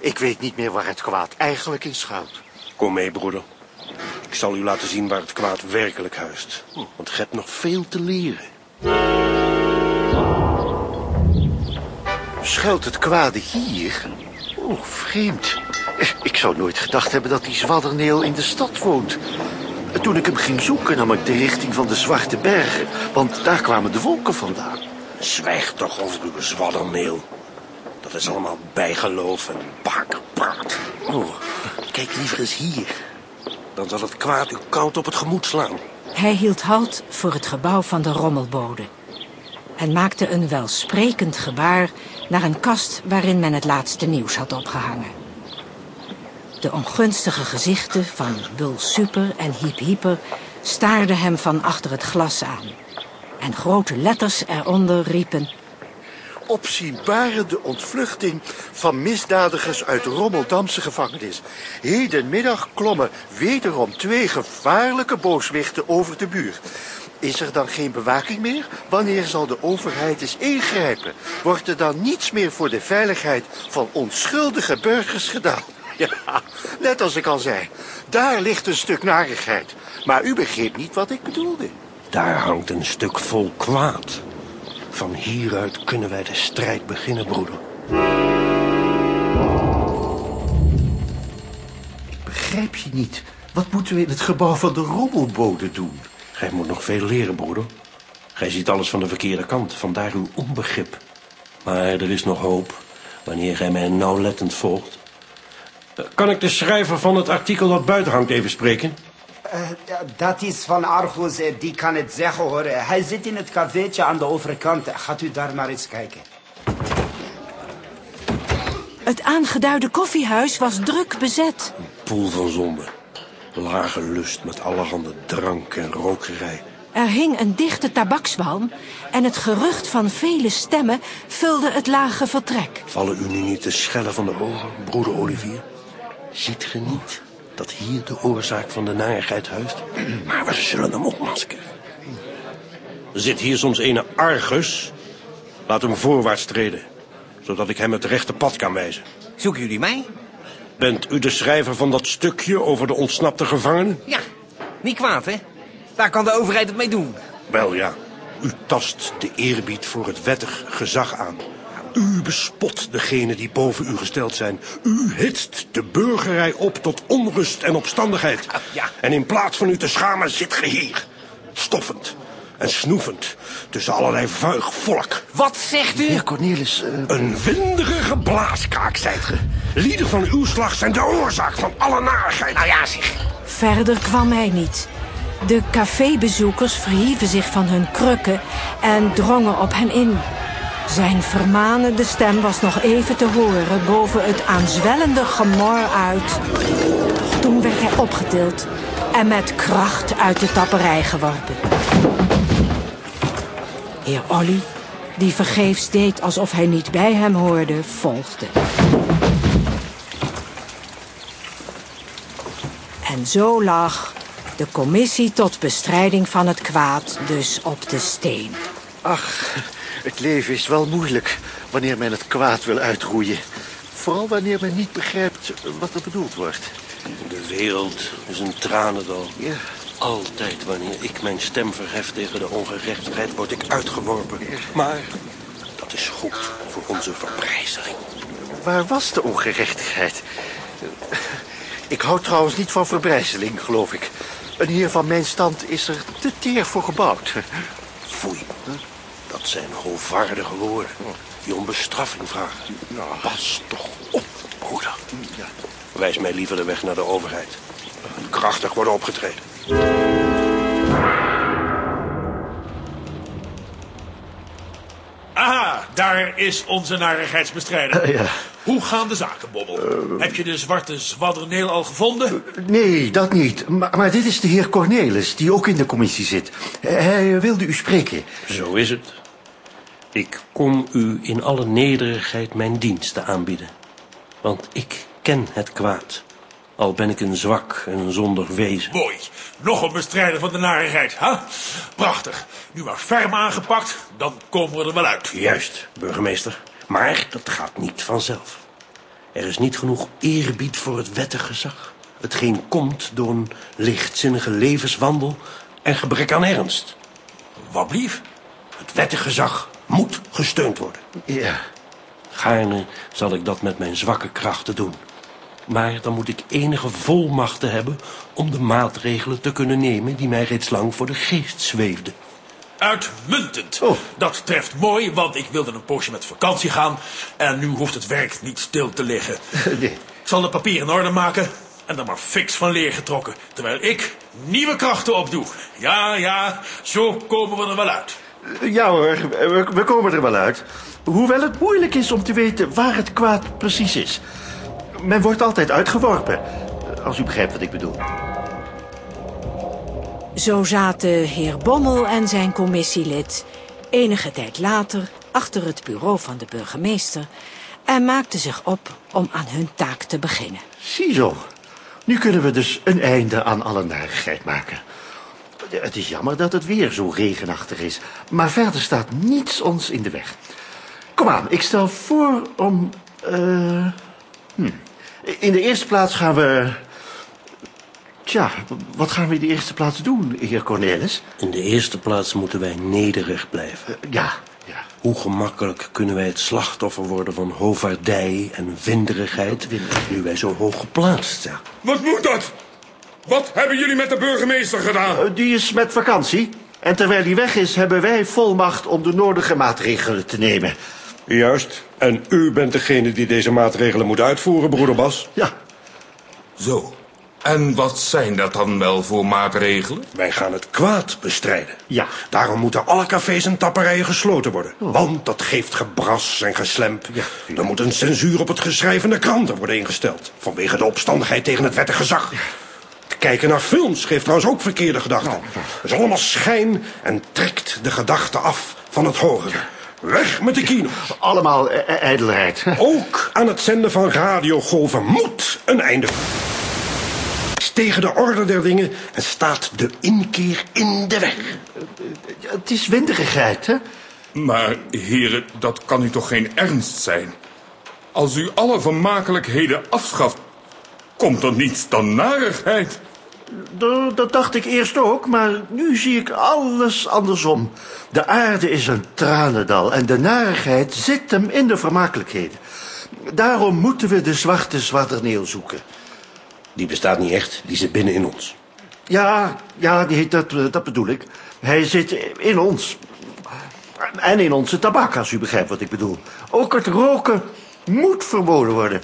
Speaker 4: Ik weet niet meer waar het kwaad eigenlijk in schuilt.
Speaker 10: Kom mee, broeder. Ik zal u laten zien waar het kwaad werkelijk huist. Want ge hebt nog veel te leren.
Speaker 4: Schuilt het kwade hier? Oh, vreemd. Ik zou nooit gedacht hebben dat die zwadderneel in de stad woont. Toen ik hem ging zoeken, nam ik de richting van de Zwarte Bergen. Want daar kwamen de wolken vandaan.
Speaker 10: Zwijg toch over uw zwadderneel. Dat is allemaal bijgeloof en bakerpraat.
Speaker 4: Oh, kijk liever eens hier.
Speaker 10: Dan zal het kwaad u koud op het gemoed slaan.
Speaker 2: Hij hield halt voor het gebouw van de rommelbode en maakte een welsprekend gebaar naar een kast waarin men het laatste nieuws had opgehangen. De ongunstige gezichten van Bul Super en Hiep Hieper staarden hem van achter het glas aan. En grote letters eronder riepen...
Speaker 4: Opzienbarende ontvluchting van misdadigers uit de Rommeldamse gevangenis. Hedenmiddag klommen wederom twee gevaarlijke booswichten over de buurt. Is er dan geen bewaking meer? Wanneer zal de overheid eens ingrijpen? Wordt er dan niets meer voor de veiligheid van onschuldige burgers gedaan? [LAUGHS] Ja, net als ik al zei. Daar ligt een stuk narigheid. Maar u begreep niet wat ik bedoelde.
Speaker 10: Daar hangt een stuk vol kwaad. Van hieruit kunnen wij de strijd beginnen, broeder.
Speaker 4: Begrijp je niet? Wat moeten we in het gebouw van de rommelbode doen?
Speaker 10: Gij moet nog veel leren, broeder. Gij ziet alles van de verkeerde kant, vandaar uw onbegrip. Maar er is nog hoop, wanneer gij mij nauwlettend volgt. Eh, Kan ik de schrijver van het artikel dat buiten hangt even spreken?
Speaker 13: Eh, ja, dat is van Argos, eh, die kan het zeggen hoor. Eh, Hij zit in het cafeetje aan de overkant. Gaat u daar maar eens kijken.
Speaker 2: Het aangeduide koffiehuis was druk bezet.
Speaker 10: Poel van zonde. Lage lust met allerhande drank en rokerij.
Speaker 2: Er hing een dichte tabakswalm en het gerucht van vele stemmen vulde het lage vertrek.
Speaker 10: Vallen u nu niet de schellen van de ogen, broeder Olivier? Ziet ge niet dat hier de oorzaak van de narigheid huist? [CLEARS THROAT] Maar we zullen hem opmaskeren. Er zit hier soms ene Argus. Laat hem voorwaarts treden, zodat ik hem het rechte pad kan wijzen.
Speaker 7: Zoeken jullie mij?
Speaker 10: Bent u de schrijver van dat stukje over de ontsnapte gevangenen?
Speaker 7: Ja, niet kwaad, hè? Daar kan de overheid het mee doen.
Speaker 10: Wel ja, u tast de eerbied voor het wettig gezag aan. U bespot degene die boven u gesteld zijn. U hitst de burgerij op tot onrust en opstandigheid. En in plaats van u te schamen zit ge hier. Stoffend en snoevend tussen allerlei vuig volk.
Speaker 7: Wat zegt u?
Speaker 4: Heer Cornelis, eh,
Speaker 10: Een winderige blaaskaak, zijt ge. Lieden van uw slag zijn de oorzaak van alle narigheid.
Speaker 7: Nou ja, zeg.
Speaker 2: Verder kwam hij niet. De cafébezoekers verhieven zich van hun krukken en drongen op hen in. Zijn vermanende stem was nog even te horen boven het aanzwellende gemor uit. Toen werd hij opgetild en met kracht uit de tapperij geworpen. Heer Olly, die vergeefs deed alsof hij niet bij hem hoorde, volgde. En zo lag de commissie tot bestrijding van het kwaad dus op de steen.
Speaker 4: ach, het leven is wel moeilijk wanneer men het kwaad wil uitroeien. Vooral wanneer men niet begrijpt wat er bedoeld wordt.
Speaker 10: De wereld is een tranendal.
Speaker 4: Ja.
Speaker 10: Altijd wanneer ik mijn stem verhef tegen de ongerechtigheid, word ik uitgeworpen. Maar dat is goed voor onze verbrijzeling.
Speaker 4: Waar was de ongerechtigheid? Ik hou trouwens niet van verbrijzeling, geloof ik. Een heer van mijn stand is er te teer voor gebouwd.
Speaker 10: Foei. Dat zijn hoovaardige woorden die om bestraffing vragen. Pas toch op, broeder. Wijs mij liever de weg naar de overheid. En krachtig worden opgetreden.
Speaker 5: Aha, daar is onze narigheidsbestrijder.
Speaker 4: Eh, ja.
Speaker 5: Hoe gaan de zaken, Bobbel? Heb je de zwarte zwadderneel al gevonden?
Speaker 4: Nee, dat niet. Maar, maar dit is de heer Cornelis, die ook in de commissie zit. Hij wilde u spreken.
Speaker 10: Zo is het. Ik kom u in alle nederigheid mijn diensten aanbieden. Want ik ken het kwaad. Al ben ik een zwak en een zondig wezen.
Speaker 5: Mooi. Nog een bestrijder van de narigheid, hè? Prachtig. Nu maar ferm aangepakt, dan komen we er wel uit.
Speaker 10: Juist, burgemeester. Maar dat gaat niet vanzelf. Er is niet genoeg eerbied voor het wettig gezag. Hetgeen komt door een lichtzinnige levenswandel en gebrek aan ernst.
Speaker 5: Wat blief?
Speaker 10: Het wettig gezag moet gesteund worden.
Speaker 4: Ja.
Speaker 10: Gaarne zal ik dat met mijn zwakke krachten doen. Maar dan moet ik enige volmachten hebben om de maatregelen te kunnen nemen die mij reeds lang voor de geest zweefden.
Speaker 5: Uitmuntend.
Speaker 4: Oh.
Speaker 5: Dat treft mooi, want ik wilde een poosje met vakantie gaan... en nu hoeft het werk niet stil te liggen. [LAUGHS]
Speaker 4: Nee.
Speaker 5: Ik zal de papieren in orde maken en dan maar fix van leer getrokken... terwijl ik nieuwe krachten opdoe. Ja, ja, zo komen we er wel uit.
Speaker 4: Ja hoor, we, we komen er wel uit. Hoewel het moeilijk is om te weten waar het kwaad precies is. Men wordt altijd uitgeworpen. Als u begrijpt wat ik bedoel.
Speaker 2: Zo zaten heer Bommel en zijn commissielid enige tijd later achter het bureau van de burgemeester en maakten zich op om aan hun taak te beginnen.
Speaker 4: Ziezo. Nu kunnen we dus een einde aan alle narigheid maken. Het is jammer dat het weer zo regenachtig is. Maar verder staat niets ons in de weg. Kom aan, ik stel voor om... eh, hm. In de eerste plaats gaan we... Tja, wat gaan we in de eerste plaats doen, heer Cornelis?
Speaker 10: In de eerste plaats moeten wij nederig blijven.
Speaker 4: Ja, ja.
Speaker 10: Hoe gemakkelijk kunnen wij het slachtoffer worden van hovaardij en winderigheid... nu wij zo hoog geplaatst zijn?
Speaker 12: Wat moet dat? Wat hebben jullie met de burgemeester gedaan?
Speaker 4: Eh, Die is met vakantie. En terwijl hij weg is, hebben wij volmacht om de nodige maatregelen te nemen.
Speaker 1: Juist. En u bent degene die deze maatregelen moet uitvoeren, broeder Bas.
Speaker 4: Ja,
Speaker 12: Zo. En wat zijn dat dan wel voor maatregelen?
Speaker 10: Wij gaan het kwaad bestrijden.
Speaker 4: Ja.
Speaker 10: Daarom moeten alle cafés en tapperijen gesloten worden. Want dat geeft gebras en geslemp. Er moet een censuur op het geschrijvende kranten worden ingesteld. Vanwege de opstandigheid tegen het wettig gezag. Kijken naar films geeft trouwens ook verkeerde gedachten. Dat is allemaal schijn en trekt de gedachte af van het hogere. Weg met de kino.
Speaker 4: allemaal eh, eh, ijdelheid. [LAUGHS]
Speaker 10: Ook aan het zenden van radiogolven moet een einde. Is tegen de orde der dingen en staat de inkeer in de weg.
Speaker 4: Het is winderigheid, hè?
Speaker 12: Maar, heren, dat kan u toch geen ernst zijn? Als u alle vermakelijkheden afschaft, komt er niets dan narigheid.
Speaker 4: Dat, dat dacht ik eerst ook, maar nu zie ik alles andersom. De aarde is een tranendal en de narigheid zit hem in de vermakelijkheden. Daarom moeten we de zwarte zwadderneel zoeken.
Speaker 10: Die bestaat niet echt, die zit binnen in ons.
Speaker 4: Ja, ja, dat bedoel ik. Hij zit in ons. En in onze tabak, als u begrijpt wat ik bedoel. Ook het roken moet verboden worden.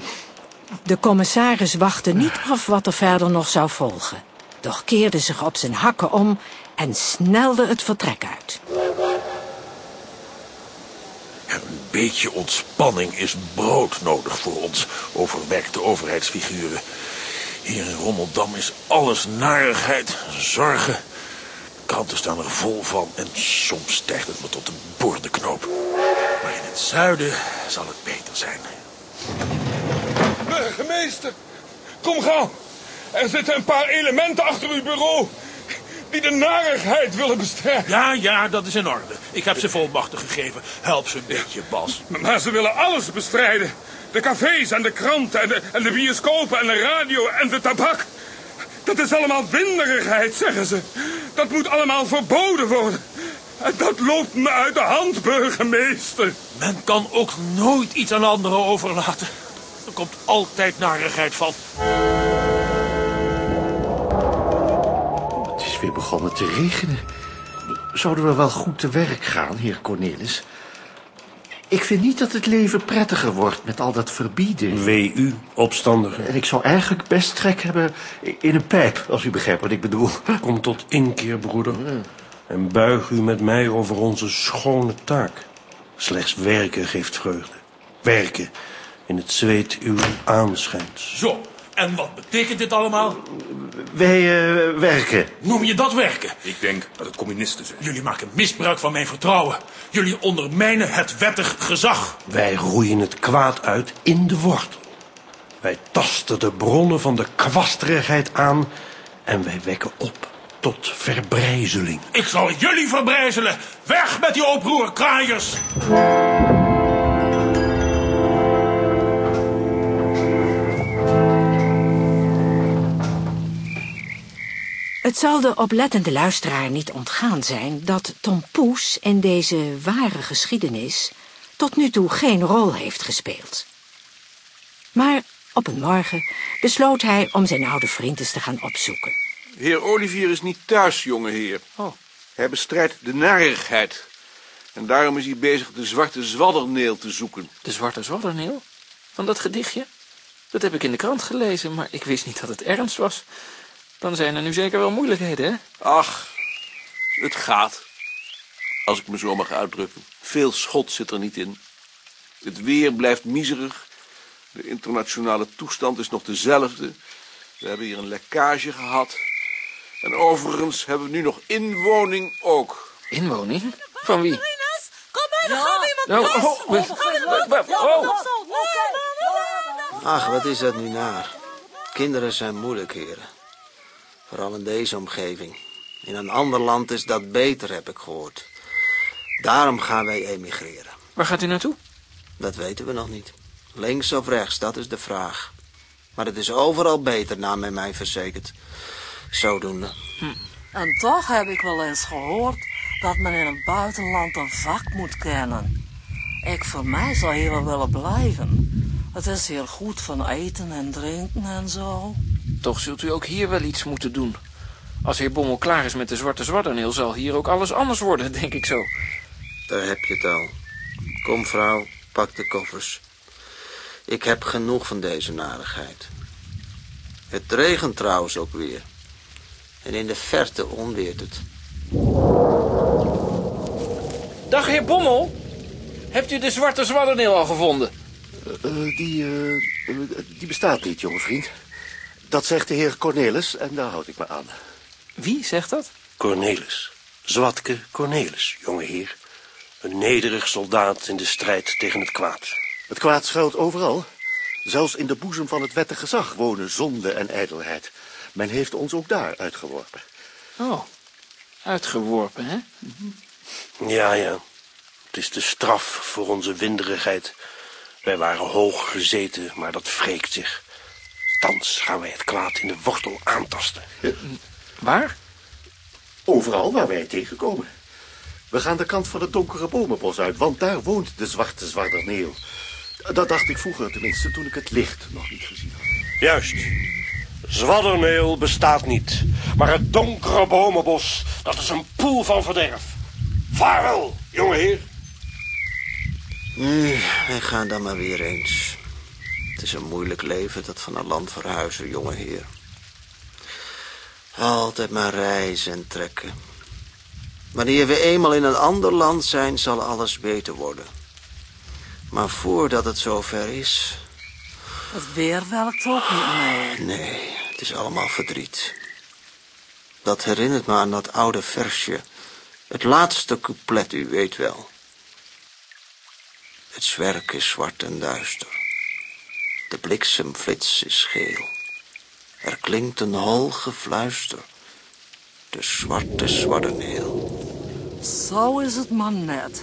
Speaker 2: De commissaris wachtte niet af wat er verder nog zou volgen. Doch keerde zich op zijn hakken om en snelde het vertrek uit.
Speaker 5: Een beetje ontspanning is brood nodig voor ons overwerkte overheidsfiguren. Hier in Rommeldam is alles narigheid, zorgen. Kranten staan er vol van en soms stijgt het me tot een boordenknoop. Maar in het zuiden zal het beter zijn.
Speaker 12: Burgemeester, kom gauw. Er zitten een paar elementen achter uw bureau die de narigheid willen bestrijden.
Speaker 5: Ja, ja, dat is in orde. Ik heb ze volmachten gegeven. Help ze een beetje, Bas.
Speaker 12: Maar ze willen alles bestrijden. De cafés en de kranten en de, en de bioscopen en de radio en de tabak. Dat is allemaal winderigheid, zeggen ze. Dat moet allemaal verboden worden. En dat loopt me uit de hand, burgemeester.
Speaker 5: Men kan ook nooit iets aan anderen overlaten. Er komt altijd narigheid van.
Speaker 4: Het is weer begonnen te regenen. Zouden we wel goed te werk gaan, heer Cornelis? Ik vind niet dat het leven prettiger wordt met al dat verbieden.
Speaker 10: WU, opstandigen.
Speaker 4: En ik zou eigenlijk best trek hebben in een pijp, als u begrijpt wat ik bedoel.
Speaker 10: Kom tot inkeer, broeder. En buig u met mij over onze schone taak. Slechts werken geeft vreugde. Werken in het zweet uw aanschijns.
Speaker 5: Zo, en wat betekent dit allemaal?
Speaker 4: Wij uh, werken.
Speaker 5: Noem je dat werken?
Speaker 12: Ik denk dat het communisten zijn.
Speaker 5: Jullie maken misbruik van mijn vertrouwen. Jullie ondermijnen het wettig gezag.
Speaker 10: Wij roeien het kwaad uit in de wortel. Wij tasten de bronnen van de kwasterigheid aan en wij wekken op tot verbrijzeling.
Speaker 5: Ik zal jullie verbrijzelen. Weg met die oproerkraaiers.
Speaker 2: Het zal de oplettende luisteraar niet ontgaan zijn dat Tom Poes in deze ware geschiedenis tot nu toe geen rol heeft gespeeld. Maar op een morgen besloot hij om zijn oude vriend eens te gaan opzoeken.
Speaker 3: Heer Olivier is niet thuis, jonge heer.
Speaker 8: Oh.
Speaker 3: Hij bestrijdt de narigheid. En daarom is hij bezig de zwarte zwadderneel te zoeken.
Speaker 8: De zwarte zwadderneel? Van dat gedichtje? Dat heb ik in de krant gelezen, maar ik wist niet dat het ernst was. Dan zijn er nu zeker wel moeilijkheden, hè?
Speaker 3: Ach, het gaat. Als ik me zo mag uitdrukken. Veel schot zit er niet in. Het weer blijft miserig. De internationale toestand is nog dezelfde. We hebben hier een lekkage gehad. En overigens hebben we nu nog inwoning ook.
Speaker 8: Inwoning? Van wie?
Speaker 11: Kom bij, er gaat iemand
Speaker 8: oh.
Speaker 6: Ach, wat is dat nu naar. Kinderen zijn moeilijk, heren. Vooral in deze omgeving. In een ander land is dat beter, heb ik gehoord. Daarom gaan wij emigreren.
Speaker 8: Waar gaat u naartoe?
Speaker 6: Dat weten we nog niet. Links of rechts, dat is de vraag. Maar het is overal beter, naar men mij verzekerd. Zodoende.
Speaker 11: En toch heb ik wel eens gehoord dat men in het buitenland een vak moet kennen. Ik voor mij zou hier wel willen blijven. Het is hier goed van eten en drinken en zo.
Speaker 8: Toch zult u ook hier wel iets moeten doen. Als heer Bommel klaar is met de zwarte zwadderneel... zal hier ook alles anders worden, [LAUGHS] denk ik zo.
Speaker 6: Daar heb je het al. Kom, vrouw, pak de koffers. Ik heb genoeg van deze narigheid. Het regent trouwens ook weer. En in de verte onweert het.
Speaker 8: Dag, heer Bommel. Hebt u de zwarte zwadderneel al gevonden?
Speaker 4: Uh, die, uh, die bestaat niet, jonge vriend. Dat zegt de heer Cornelis en daar houd ik me aan.
Speaker 8: Wie zegt dat?
Speaker 10: Cornelis. Zwatke Cornelis, jonge heer. Een nederig soldaat in de strijd tegen het kwaad.
Speaker 4: Het kwaad schuilt overal. Zelfs in de boezem van het wettig gezag wonen zonde en ijdelheid. Men heeft ons ook daar uitgeworpen.
Speaker 8: Oh, uitgeworpen, hè?
Speaker 10: Ja, ja. Het is de straf voor onze winderigheid. Wij waren hoog gezeten, maar dat wreekt zich. Thans gaan wij het kwaad in de wortel aantasten.
Speaker 8: Waar?
Speaker 4: Overal waar wij het tegenkomen. We gaan de kant van het donkere bomenbos uit, want daar woont de zwarte zwaarderneel. Dat dacht ik vroeger tenminste, toen ik het licht nog niet gezien had.
Speaker 10: Juist. Zwadderneel bestaat niet. Maar het donkere bomenbos, dat is een poel van verderf. Vaarwel, jonge heer.
Speaker 6: Nu, wij gaan dan maar weer eens. Het is een moeilijk leven, dat van een land verhuizen, jonge heer. Altijd maar reizen en trekken. Wanneer we eenmaal in een ander land zijn, zal alles beter worden. Maar voordat het zover is...
Speaker 11: Het weer werkt ook niet mee.
Speaker 6: Nee, het is allemaal verdriet. Dat herinnert me aan dat oude versje. Het laatste couplet, u weet wel. Het zwerk is zwart en duister. De bliksemflits is geel. Er klinkt een hol gefluister. De zwarte zwadderneel.
Speaker 11: Zo is het man net.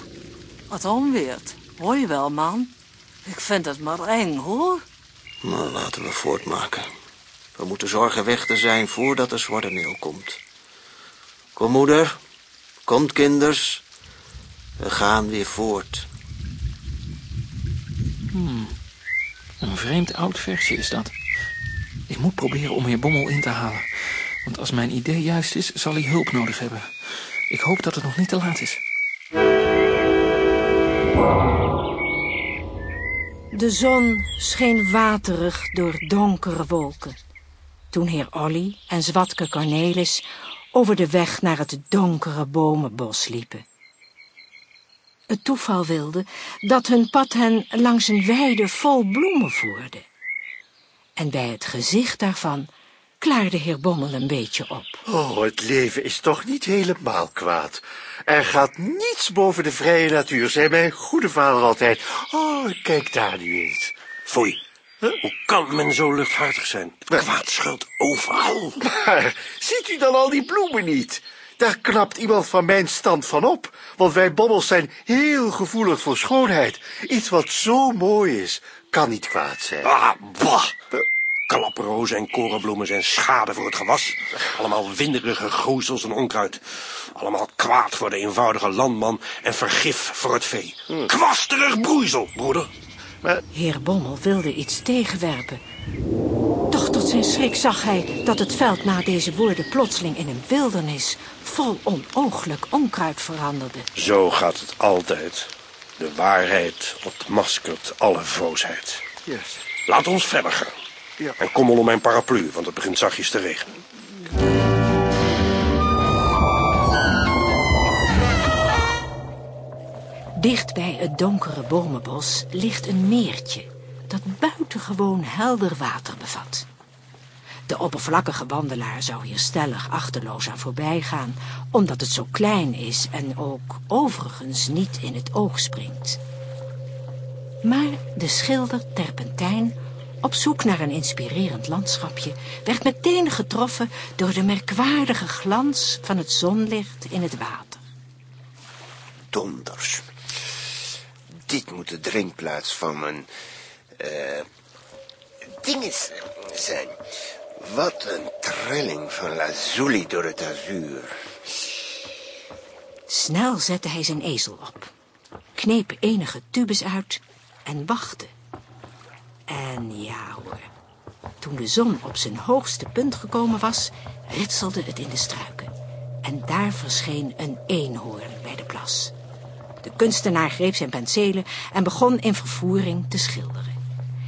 Speaker 11: Het onweert. Hoor je wel, man? Ik vind het maar eng, hoor.
Speaker 6: Maar laten we voortmaken. We moeten zorgen weg te zijn voordat de zwadderneel komt. Kom, moeder. Komt, kinders. We gaan weer voort.
Speaker 8: Hmm. Een vreemd oud versje is dat. Ik moet proberen om heer Bommel in te halen. Want als mijn idee juist is, zal hij hulp nodig hebben. Ik hoop dat het nog niet te laat is.
Speaker 2: De zon scheen waterig door donkere wolken. Toen heer Olly en Zwatke Cornelis over de weg naar het donkere bomenbos liepen. Het toeval wilde dat hun pad hen langs een weide vol bloemen voerde. En bij het gezicht daarvan klaarde heer Bommel een beetje op.
Speaker 4: Oh, het leven is toch niet helemaal kwaad. Er gaat niets boven de vrije natuur, zei mijn goede vader altijd. Oh, kijk daar nu eens.
Speaker 10: Foei. Hoe kan men zo luchthartig zijn? Kwaad schuilt overal.
Speaker 4: Maar ziet u dan al die bloemen niet? Daar knapt iemand van mijn stand van op. Want wij bobbels zijn heel gevoelig voor schoonheid. Iets wat zo mooi is, kan niet kwaad zijn.
Speaker 10: Ah, bah. Klaprozen en korenbloemen zijn schade voor het gewas. Allemaal winderige groeisels en onkruid. Allemaal kwaad voor de eenvoudige landman en vergif voor het vee. Kwasterig broeisel, broeder.
Speaker 2: Heer Bommel wilde iets tegenwerpen. Doch tot zijn schrik zag hij dat het veld na deze woorden plotseling in een wildernis vol onooglijk onkruid veranderde.
Speaker 10: Zo gaat het altijd. De waarheid ontmaskert alle vroosheid.
Speaker 4: Yes.
Speaker 10: Laat ons verder gaan.
Speaker 4: Ja.
Speaker 10: En kom onder mijn paraplu, want het begint zachtjes te regenen.
Speaker 2: Dicht bij het donkere bomenbos ligt een meertje dat buitengewoon helder water bevat. De oppervlakkige wandelaar zou hier stellig achterloos aan voorbij gaan, omdat het zo klein is en ook overigens niet in het oog springt. Maar de schilder Terpentijn, op zoek naar een inspirerend landschapje, werd meteen getroffen door de merkwaardige glans van het zonlicht in het water.
Speaker 14: Donders. Dit moet de drinkplaats van mijn... eh dinges zijn. Wat een trilling van lazuli door het azuur.
Speaker 2: Snel zette hij zijn ezel op, kneep enige tubes uit en wachtte. En ja hoor, toen de zon op zijn hoogste punt gekomen was, ritselde het in de struiken. En daar verscheen een eenhoorn bij de plas. De kunstenaar greep zijn penselen en begon in vervoering te schilderen.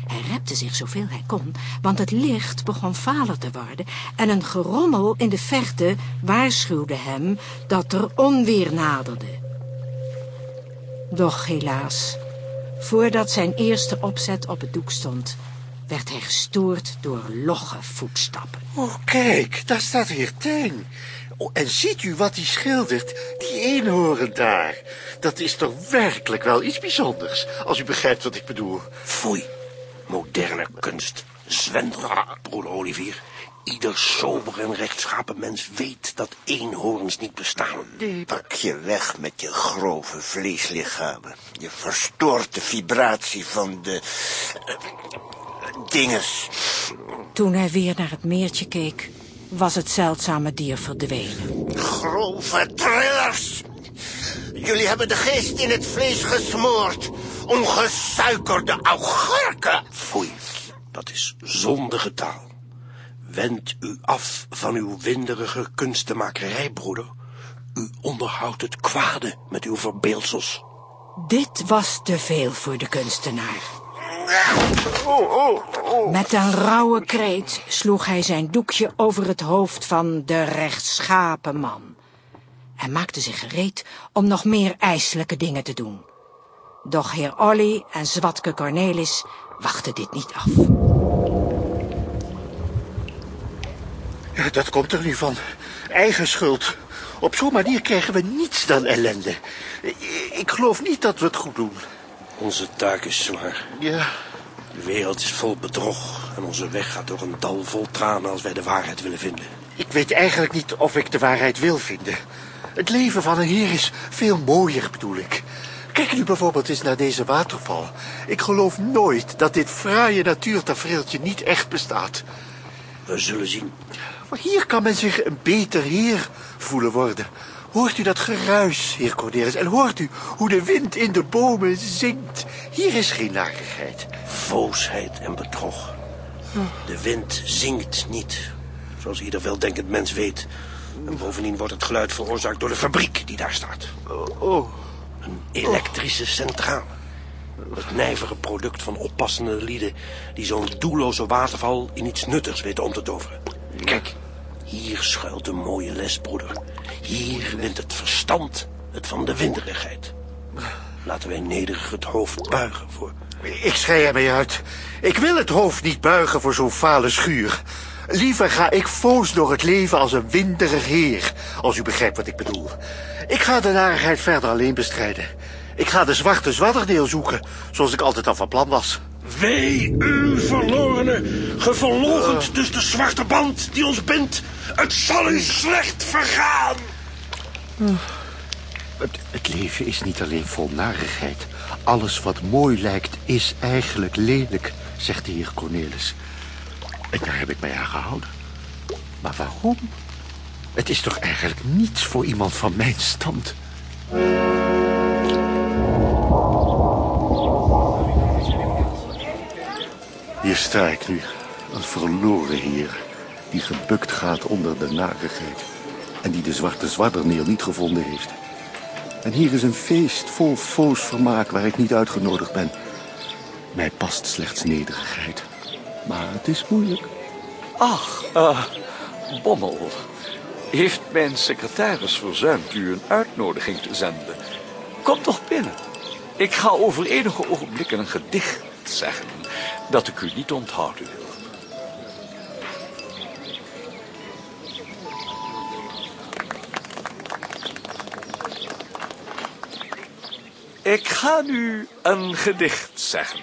Speaker 2: Hij repte zich zoveel hij kon, want het licht begon valer te worden en een gerommel in de verte waarschuwde hem dat er onweer naderde. Doch helaas, voordat zijn eerste opzet op het doek stond, werd hij gestoord door logge voetstappen.
Speaker 4: Oh, kijk, daar staat weer Tijn. Oh, en ziet u wat hij schildert? Die eenhoorn daar. Dat is toch werkelijk wel iets bijzonders, als u begrijpt wat ik bedoel.
Speaker 10: Foei. Moderne kunst. Zwendel, broeder Olivier. Ieder sober en rechtschapen mens weet dat eenhoorns niet bestaan.
Speaker 14: Pak je weg met je grove vleeslichamen. Je verstoort de vibratie van de... eh, dinges.
Speaker 2: Toen hij weer naar het meertje keek, was het zeldzame dier verdwenen.
Speaker 14: Grove trillers. Jullie hebben de geest in het vlees gesmoord. Ongesuikerde augurken.
Speaker 10: Foei, dat is zondige taal. Wend u af van uw winderige kunstenmakerij, broeder. U onderhoudt het kwade met uw verbeeldsels.
Speaker 2: Dit was te veel voor de kunstenaar.
Speaker 14: Oh, oh, oh.
Speaker 2: Met een rauwe kreet sloeg hij zijn doekje over het hoofd van de rechtschapen man. En maakte zich gereed om nog meer ijselijke dingen te doen. Doch heer Olly en Zwatke Cornelis wachten dit niet af.
Speaker 4: Ja, dat komt er nu van. Eigen schuld. Op zo'n manier krijgen we niets dan ellende. Ik geloof niet dat we het goed doen.
Speaker 10: Onze taak is zwaar.
Speaker 4: Ja,
Speaker 10: De wereld is vol bedrog en onze weg gaat door een dal vol tranen als wij de waarheid willen vinden.
Speaker 4: ik weet eigenlijk niet of ik de waarheid wil vinden. Het leven van een heer is veel mooier, bedoel ik. Kijk nu bijvoorbeeld eens naar deze waterval. Ik geloof nooit dat dit fraaie natuurtafereeltje niet echt bestaat.
Speaker 10: We zullen zien.
Speaker 4: Maar hier kan men zich een beter heer voelen worden. Hoort u dat geruis, heer Cornelis? En hoort u hoe de wind in de bomen zingt? Hier is geen narigheid.
Speaker 10: Voosheid en bedrog. De wind zingt niet, zoals ieder weldenkend mens weet. En bovendien wordt het geluid veroorzaakt door de fabriek die daar staat.
Speaker 4: Oh, oh.
Speaker 10: Een elektrische centrale. Het nijvere product van oppassende lieden... die zo'n doelloze waterval in iets nuttigs weten om te toveren. Kijk, hier schuilt een mooie les, broeder. Hier wint het verstand het van de winderigheid. Laten wij nederig het hoofd buigen voor...
Speaker 4: Ik schei ermee uit. Ik wil het hoofd niet buigen voor zo'n fale schuur. Liever ga ik foos door het leven als een winderig heer, als u begrijpt wat ik bedoel. Ik ga de narigheid verder alleen bestrijden. Ik ga de zwarte zwadderdeel zoeken, zoals ik altijd al van plan was.
Speaker 10: Wee u, verlorene, geverlogend dus de zwarte band die ons bindt. Het zal u slecht vergaan.
Speaker 4: Het, het leven is niet alleen vol narigheid. Alles wat mooi lijkt, is eigenlijk lelijk, zegt de heer Cornelis. En daar heb ik mij aan gehouden. Maar waarom? Het is toch eigenlijk niets voor iemand van mijn stand? Hier sta ik nu, een verloren heer... die gebukt gaat onder de narigheid... en die de zwarte zwadderneel niet gevonden heeft... En hier is een feest vol foos vermaak waar ik niet uitgenodigd ben. Mij past slechts nederigheid. Maar het is moeilijk.
Speaker 9: Ach, eh, Bommel. Heeft mijn secretaris verzuimd u een uitnodiging te zenden? Kom toch binnen. Ik ga over enige ogenblikken een gedicht zeggen dat ik u niet onthouden wil. Ik ga nu een gedicht zeggen.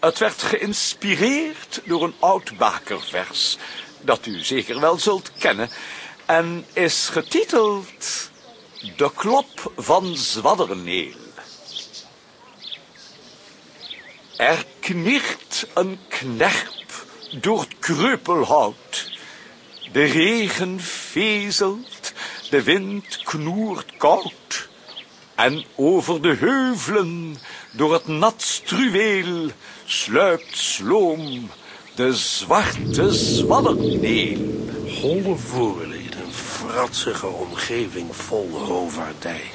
Speaker 9: Het werd geïnspireerd door een oud bakervers dat u zeker wel zult kennen en is getiteld De klop van Zwadderneel. Er knirt een knerp door het kreupelhout. De regen vezelt, de wind knoert koud. En over de heuvelen, door het nat struweel, sluipt sloom de zwarte zwadderneel.
Speaker 10: Holle voorleden, een fratsige omgeving vol rovaardij.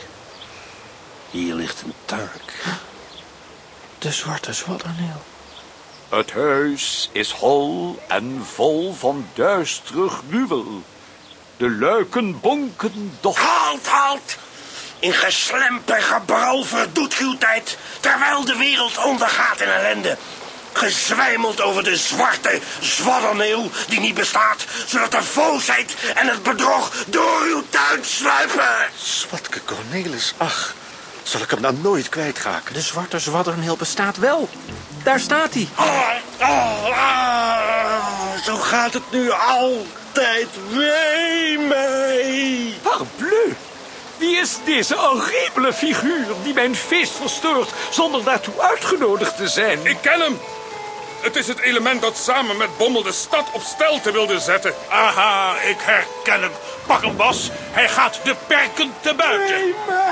Speaker 10: Hier ligt een taak.
Speaker 8: De zwarte zwadderneel.
Speaker 9: Het huis is hol en vol van duisterig ruwel. De luiken bonken doch...
Speaker 10: Halt, halt! In geslemp en gebral verdoet uw tijd, terwijl de wereld ondergaat in ellende. Gezwijmeld over de zwarte zwadderneel die niet bestaat, zodat de voosheid en het bedrog door uw tuin sluipen.
Speaker 4: Zwatke Cornelis, ach, zal ik hem dan nooit kwijtraken?
Speaker 8: De zwarte zwadderneel bestaat wel. Daar staat hij.
Speaker 10: Oh, oh, ah, zo gaat het nu altijd. Wee mij.
Speaker 9: Parbleu! Wie is deze horribele figuur die mijn feest verstoort zonder daartoe uitgenodigd te zijn?
Speaker 12: Ik ken hem. Het is het element dat samen met Bommel de stad op stelte wilde zetten.
Speaker 5: Aha, ik herken hem. Pak hem, Bas. Hij gaat de perken te buiten.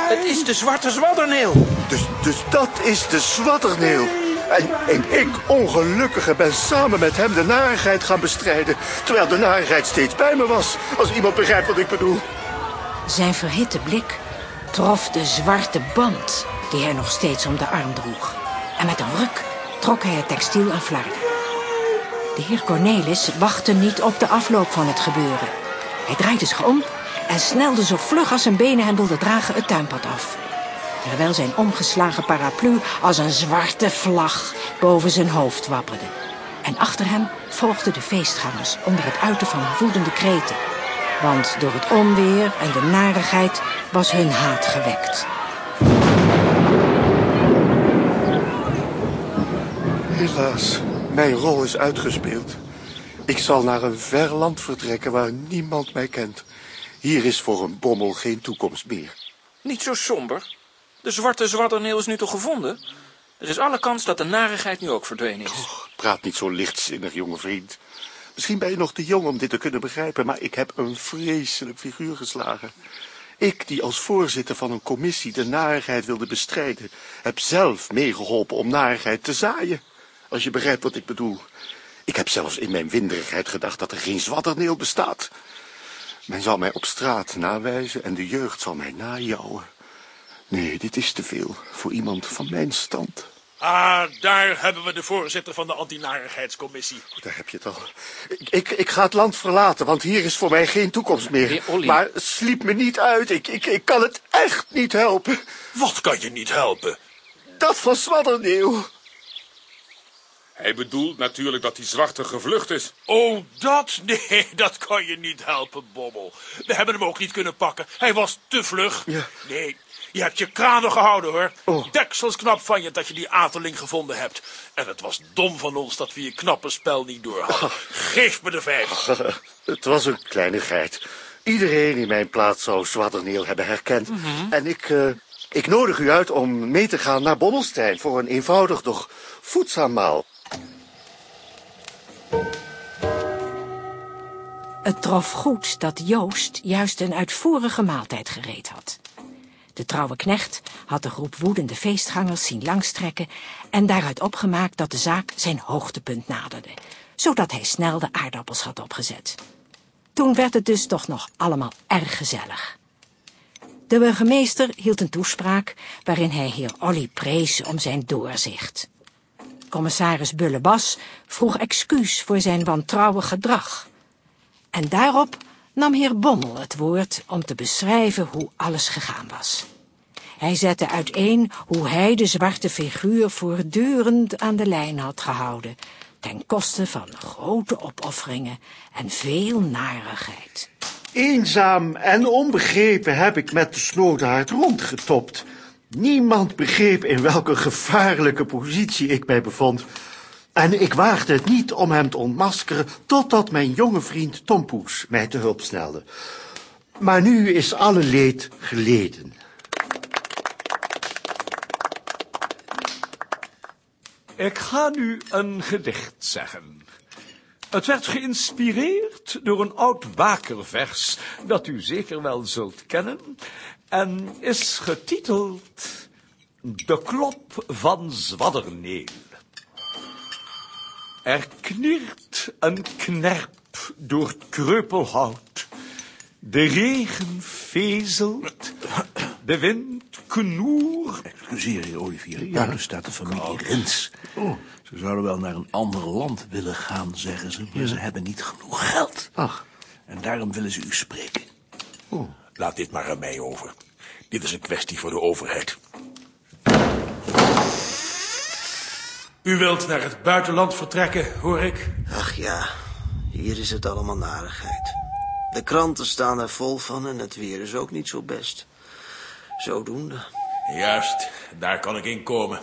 Speaker 8: Het is de zwarte zwadderneel.
Speaker 4: Dus, dus dat is de zwatterneel. En, en ik, ongelukkige, ben samen met hem de narigheid gaan bestrijden. Terwijl de narigheid steeds bij me was. Als iemand begrijpt wat ik bedoel.
Speaker 2: Zijn verhitte blik trof de zwarte band die hij nog steeds om de arm droeg. En met een ruk trok hij het textiel aan flarden. De heer Cornelis wachtte niet op de afloop van het gebeuren. Hij draaide zich om en snelde zo vlug als zijn benen hem wilden dragen het tuinpad af. Terwijl zijn omgeslagen paraplu als een zwarte vlag boven zijn hoofd wapperde. En achter hem volgden de feestgangers onder het uiten van woedende kreten. Want door het onweer en de narigheid was hun haat gewekt.
Speaker 4: Helaas, mijn rol is uitgespeeld. Ik zal naar een ver land vertrekken waar niemand mij kent. Hier is voor een bommel geen toekomst meer.
Speaker 8: Niet zo somber. De zwarte zwadderneel is nu toch gevonden? Er is alle kans dat de narigheid nu ook verdwenen is.
Speaker 4: Praat niet zo lichtzinnig, jonge vriend. Misschien ben je nog te jong om dit te kunnen begrijpen, maar ik heb een vreselijk figuur geslagen. Ik, die als voorzitter van een commissie de narigheid wilde bestrijden, heb zelf meegeholpen om narigheid te zaaien. Als je begrijpt wat ik bedoel. Ik heb zelfs in mijn winderigheid gedacht dat er geen zwadderneel bestaat. Men zal mij op straat nawijzen en de jeugd zal mij najouwen. Nee, dit is te veel voor iemand van mijn stand.
Speaker 5: Ah, daar hebben we de voorzitter van de antinarigheidscommissie.
Speaker 4: Daar heb je het al. Ik, ik, ik ga het land verlaten, want hier is voor mij geen toekomst meer. Maar sliep me niet uit. Ik, ik, ik kan het echt niet helpen.
Speaker 5: Wat kan je niet helpen?
Speaker 4: Dat van Zwadderneel.
Speaker 12: Hij bedoelt natuurlijk dat die zwarte gevlucht is.
Speaker 5: Oh, dat? Nee, dat kan je niet helpen, Bobbel. We hebben hem ook niet kunnen pakken. Hij was te vlug.
Speaker 4: Ja.
Speaker 5: Nee, je hebt je kranen gehouden, hoor.
Speaker 4: Oh.
Speaker 5: Deksels knap van je dat je die ateling gevonden hebt. En het was dom van ons dat we je knappe spel niet door hadden. [LAUGHS] Geef me de vijf. [LAUGHS]
Speaker 4: Het was een kleinigheid. Iedereen in mijn plaats zou Zwadderneel hebben herkend. En ik, eh, ik nodig u uit om mee te gaan naar Bommelstein... voor een eenvoudig, doch voedzaam maal.
Speaker 2: Het trof goed dat Joost juist een uitvoerige maaltijd gereed had. De trouwe knecht had de groep woedende feestgangers zien langstrekken en daaruit opgemaakt dat de zaak zijn hoogtepunt naderde, zodat hij snel de aardappels had opgezet. Toen werd het dus toch nog allemaal erg gezellig. De burgemeester hield een toespraak waarin hij heer Olly prees om zijn doorzicht. Commissaris Bullebas vroeg excuus voor zijn wantrouwig gedrag. En daarop nam heer Bommel het woord om te beschrijven hoe alles gegaan was. Hij zette uiteen hoe hij de zwarte figuur voortdurend aan de lijn had gehouden, ten koste van grote opofferingen en veel narigheid.
Speaker 4: Eenzaam en onbegrepen heb ik met de snodenhart rondgetopt. Niemand begreep in welke gevaarlijke positie ik mij bevond. En ik waagde het niet om hem te ontmaskeren... totdat mijn jonge vriend Tompoes mij te hulp snelde. Maar nu is alle leed geleden.
Speaker 9: Ik ga nu een gedicht zeggen. Het werd geïnspireerd door een oud wakervers dat u zeker wel zult kennen en is getiteld De klop van Zwadderneel. Er kniert een knerp door het kreupelhout. De regen vezelt, de wind knoert.
Speaker 15: Excuseer, heer Olivier. Buiten staat de familie Rens. Ze zouden wel naar een ander land willen gaan, zeggen ze. Maar ze hebben niet genoeg geld.
Speaker 4: Ach.
Speaker 15: En daarom willen ze u spreken.
Speaker 5: Laat dit maar aan mij over. Dit is een kwestie voor de overheid. U wilt naar het buitenland vertrekken, hoor ik.
Speaker 6: Ach ja, hier is het allemaal narigheid. De kranten staan er vol van en het weer is ook niet zo best. Zodoende.
Speaker 5: Juist, daar kan ik in komen.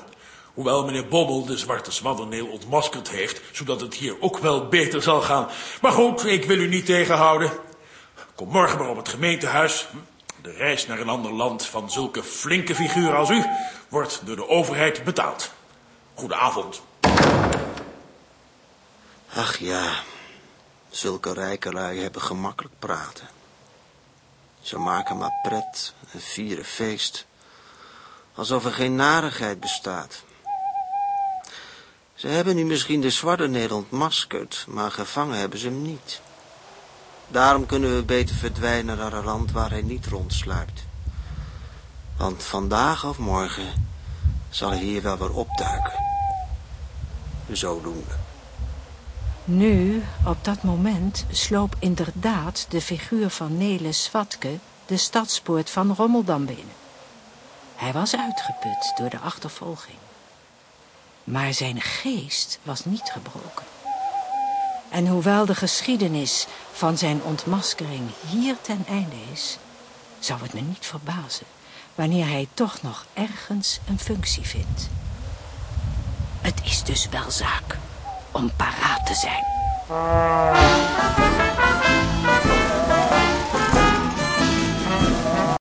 Speaker 5: Hoewel meneer Bobbel de zwarte zwadderneel ontmaskerd heeft... zodat het hier ook wel beter zal gaan. Maar goed, ik wil u niet tegenhouden. Kom morgen maar op het gemeentehuis. De reis naar een ander land van zulke flinke figuren als u... wordt door de overheid betaald. Goedenavond.
Speaker 6: Ach ja, zulke rijke lui hebben gemakkelijk praten. Ze maken maar pret en vieren feest, alsof er geen narigheid bestaat. Ze hebben nu misschien de Zwaarderneel ontmaskerd, maar gevangen hebben ze hem niet. Daarom kunnen we beter verdwijnen naar een land waar hij niet rondsluipt. Want vandaag of morgen zal hij hier wel weer opduiken. Zodoende.
Speaker 2: Nu, op dat moment, sloop inderdaad de figuur van Nelis Swatke de stadspoort van Rommeldam binnen. Hij was uitgeput door de achtervolging. Maar zijn geest was niet gebroken. En hoewel de geschiedenis van zijn ontmaskering hier ten einde is, zou het me niet verbazen wanneer hij toch nog ergens een functie vindt. Het is dus wel zaak om paraat te zijn.